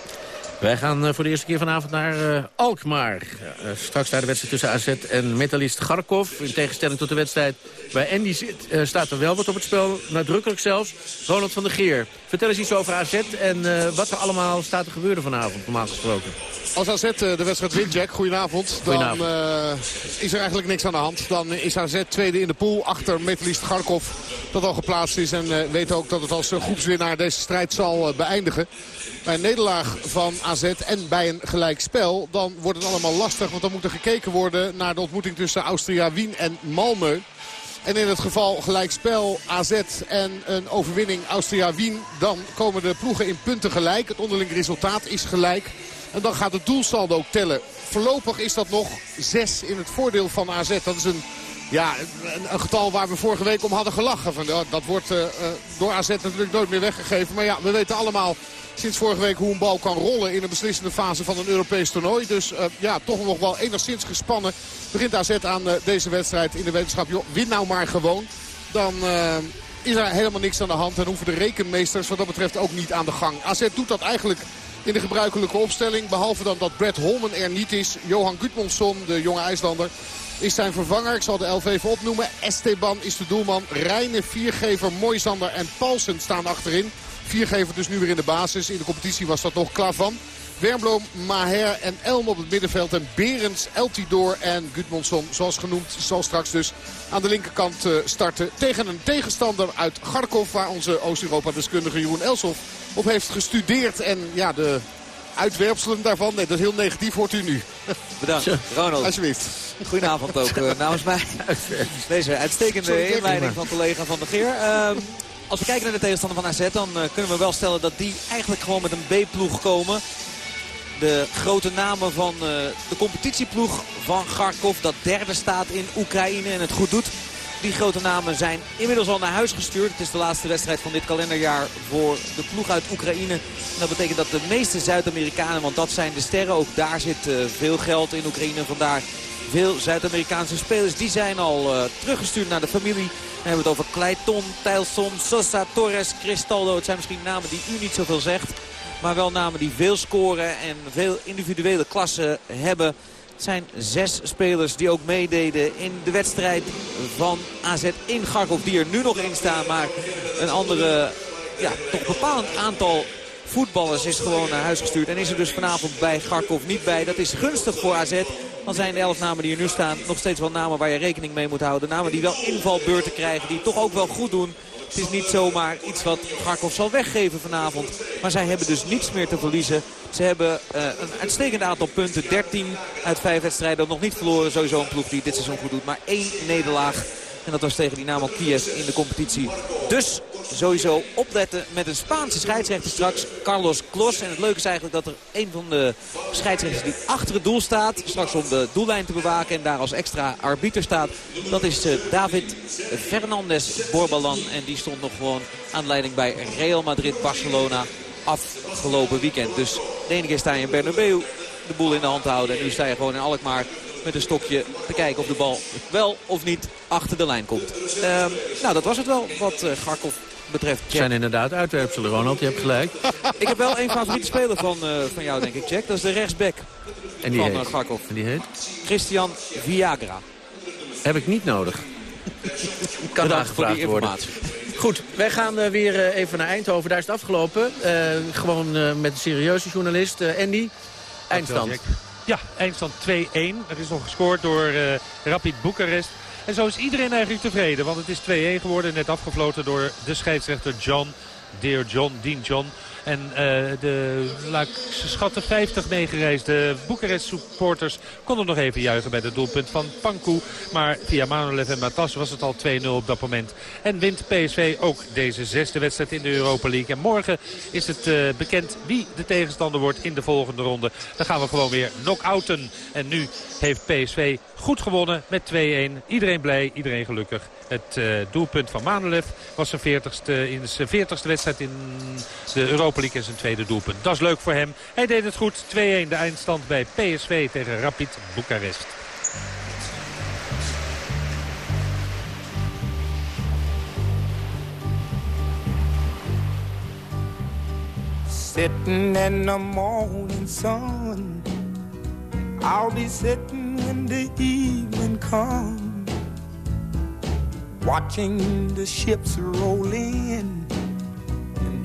S20: Wij gaan uh, voor de eerste keer vanavond naar uh, Alkmaar. Uh, straks naar de wedstrijd tussen AZ en metalist Garkov. In tegenstelling tot de wedstrijd waar Andy zit, staat er wel wat op het spel. Nadrukkelijk zelfs. Ronald van der Geer. Vertel eens iets over AZ en wat er allemaal staat te gebeuren vanavond, normaal gesproken.
S25: Als AZ de wedstrijd wint, Jack, goedenavond. Dan is er eigenlijk niks aan de hand. Dan is AZ tweede in de pool achter metalist Garkov. Dat al geplaatst is en weet ook dat het als groepswinnaar deze strijd zal beëindigen. Bij een nederlaag van AZ en bij een gelijkspel, dan wordt het allemaal lastig. Want dan moet er gekeken worden naar de ontmoeting tussen Austria Wien en Malmö. En in het geval gelijkspel AZ en een overwinning Austria Wien... dan komen de ploegen in punten gelijk. Het onderling resultaat is gelijk. En dan gaat het doelsaldo ook tellen. Voorlopig is dat nog 6 in het voordeel van AZ. Dat is een ja, een, getal waar we vorige week om hadden gelachen. Van, dat wordt uh, door AZ natuurlijk nooit meer weggegeven. Maar ja, we weten allemaal sinds vorige week hoe een bal kan rollen in een beslissende fase van een Europees toernooi. Dus uh, ja, toch nog wel enigszins gespannen. Begint AZ aan uh, deze wedstrijd in de wetenschap. Joh, win nou maar gewoon. Dan uh, is er helemaal niks aan de hand. En hoeven de rekenmeesters wat dat betreft ook niet aan de gang. AZ doet dat eigenlijk in de gebruikelijke opstelling. Behalve dan dat Brett Holman er niet is. Johan Gudmundsson, de jonge IJslander, is zijn vervanger. Ik zal de elf even opnoemen. Esteban is de doelman. Reine, Viergever, Moisander en Paulsen staan achterin. Viergever dus nu weer in de basis. In de competitie was dat nog Klavan. Wernbloem, Maher en Elm op het middenveld. En Berends, Eltidoor en Gudmundsson, zoals genoemd, zal straks dus aan de linkerkant starten. Tegen een tegenstander uit Garkov, waar onze Oost-Europa-deskundige Jeroen Elsof op heeft gestudeerd. En ja, de uitwerpselen daarvan. Nee, dat is heel negatief, hoort u nu.
S26: Bedankt, Ronald.
S25: Alsjeblieft.
S26: Goedenavond ook uh, namens mij. Deze uitstekende inleiding van collega Van der Geer. Uh, als we kijken naar de tegenstander van AZ, dan uh, kunnen we wel stellen dat die eigenlijk gewoon met een B-ploeg komen. De grote namen van uh, de competitieploeg van Kharkov, dat derde staat in Oekraïne en het goed doet. Die grote namen zijn inmiddels al naar huis gestuurd. Het is de laatste wedstrijd van dit kalenderjaar voor de ploeg uit Oekraïne. En dat betekent dat de meeste Zuid-Amerikanen, want dat zijn de sterren, ook daar zit uh, veel geld in Oekraïne. Vandaar veel Zuid-Amerikaanse spelers. Die zijn al uh, teruggestuurd naar de familie. We hebben het over Kleiton, Tijlson, Sosa, Torres, Cristaldo. Het zijn misschien namen die u niet zoveel zegt. Maar wel namen die veel scoren en veel individuele klassen hebben. Het zijn zes spelers die ook meededen in de wedstrijd van AZ in Garkov. Die er nu nog in staan. Maar een andere, ja, toch bepalend aantal voetballers is gewoon naar huis gestuurd. En is er dus vanavond bij Garkov niet bij. Dat is gunstig voor AZ. Dan zijn de elf namen die er nu staan nog steeds wel namen waar je rekening mee moet houden. Namen die wel invalbeurten krijgen, die toch ook wel goed doen. Het is niet zomaar iets wat Garkov zal weggeven vanavond. Maar zij hebben dus niets meer te verliezen. Ze hebben uh, een uitstekend aantal punten. 13 uit 5 wedstrijden nog niet verloren. Sowieso een ploeg die dit seizoen goed doet. Maar één nederlaag. En dat was tegen Dynamo Kiev in de competitie. Dus sowieso opletten met een Spaanse scheidsrechter straks. Carlos Klos. En het leuke is eigenlijk dat er een van de scheidsrechters die achter het doel staat. Straks om de doellijn te bewaken en daar als extra arbiter staat. Dat is uh, David Fernandez Borbalan. En die stond nog gewoon aan leiding bij Real Madrid-Barcelona afgelopen weekend. Dus de ene keer sta je in Bernabeu de boel in de hand houden. En nu sta je gewoon in Alkmaar met een stokje te kijken of de bal wel of niet achter de lijn komt. Uh, nou, dat was het wel wat uh, Garkov betreft.
S20: Het zijn inderdaad uitwerpselen, Ronald. Je hebt gelijk.
S26: ik heb wel een favoriete speler van, uh, van jou, denk ik, Jack. Dat is de rechtsback
S20: en die
S26: van
S20: heet?
S26: Garkov.
S20: En die heet?
S26: Christian Viagra.
S20: Heb ik niet nodig.
S26: kan Bedankt voor die informatie.
S20: Worden. Goed, wij gaan uh, weer uh, even naar Eindhoven. Daar is het afgelopen. Uh, gewoon met een serieuze journalist. Andy, eindstand.
S14: Ja, eindstand 2-1. Er is nog gescoord door Rapid Boekarest. En zo is iedereen eigenlijk tevreden. Want het is 2-1 geworden. Net afgefloten door de scheidsrechter John. Dear John, Dean John. En uh, de, laat schatten, 50 meegereisde Boekarest supporters konden nog even juichen bij het doelpunt van Panku. Maar via Manolev en Matas was het al 2-0 op dat moment. En wint PSV ook deze zesde wedstrijd in de Europa League. En morgen is het uh, bekend wie de tegenstander wordt in de volgende ronde. Dan gaan we gewoon weer knock-outen. En nu heeft PSV goed gewonnen met 2-1. Iedereen blij, iedereen gelukkig. Het uh, doelpunt van Manolev was zijn 40ste, in zijn 40ste wedstrijd in de Europa League en zijn tweede doelpunt. Dat is leuk voor hem. Hij deed het goed. 2-1 de eindstand bij PSV tegen Rapid Boekarest.
S27: Sitting in the morning sun I'll be sitting when the evening comes Watching the ships roll in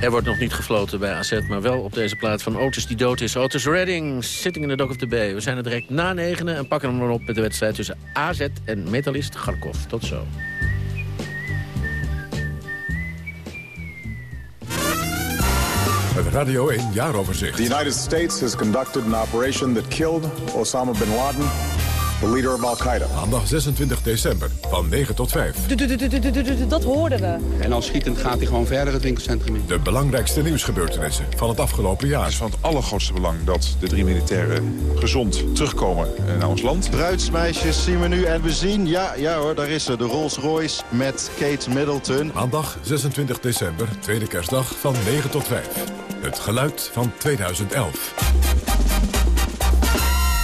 S20: Er wordt nog niet gefloten bij AZ, maar wel op deze plaat van Otis die dood is. Otis Redding, sitting in the dock of the bay. We zijn er direct na negenen en pakken hem dan op met de wedstrijd tussen AZ en metalist Garkov. Tot zo.
S8: Het Radio 1 Jaaroverzicht.
S28: The United States has conducted an operation that killed Osama bin Laden the leader of Al-Qaeda.
S8: Maandag 26 december van 9 tot 5.
S29: Dat hoorden we.
S30: En al schietend gaat hij gewoon verder het winkelcentrum in.
S8: De belangrijkste nieuwsgebeurtenissen van het afgelopen jaar.
S31: Het is van het allergrootste belang dat de drie militairen gezond terugkomen eh, naar ons land.
S32: Bruidsmeisjes zien we nu en we zien, ja, ja hoor, daar is ze, de Rolls Royce met Kate Middleton.
S8: Maandag 26 december, tweede kerstdag van 9 tot 5. Het geluid van 2011.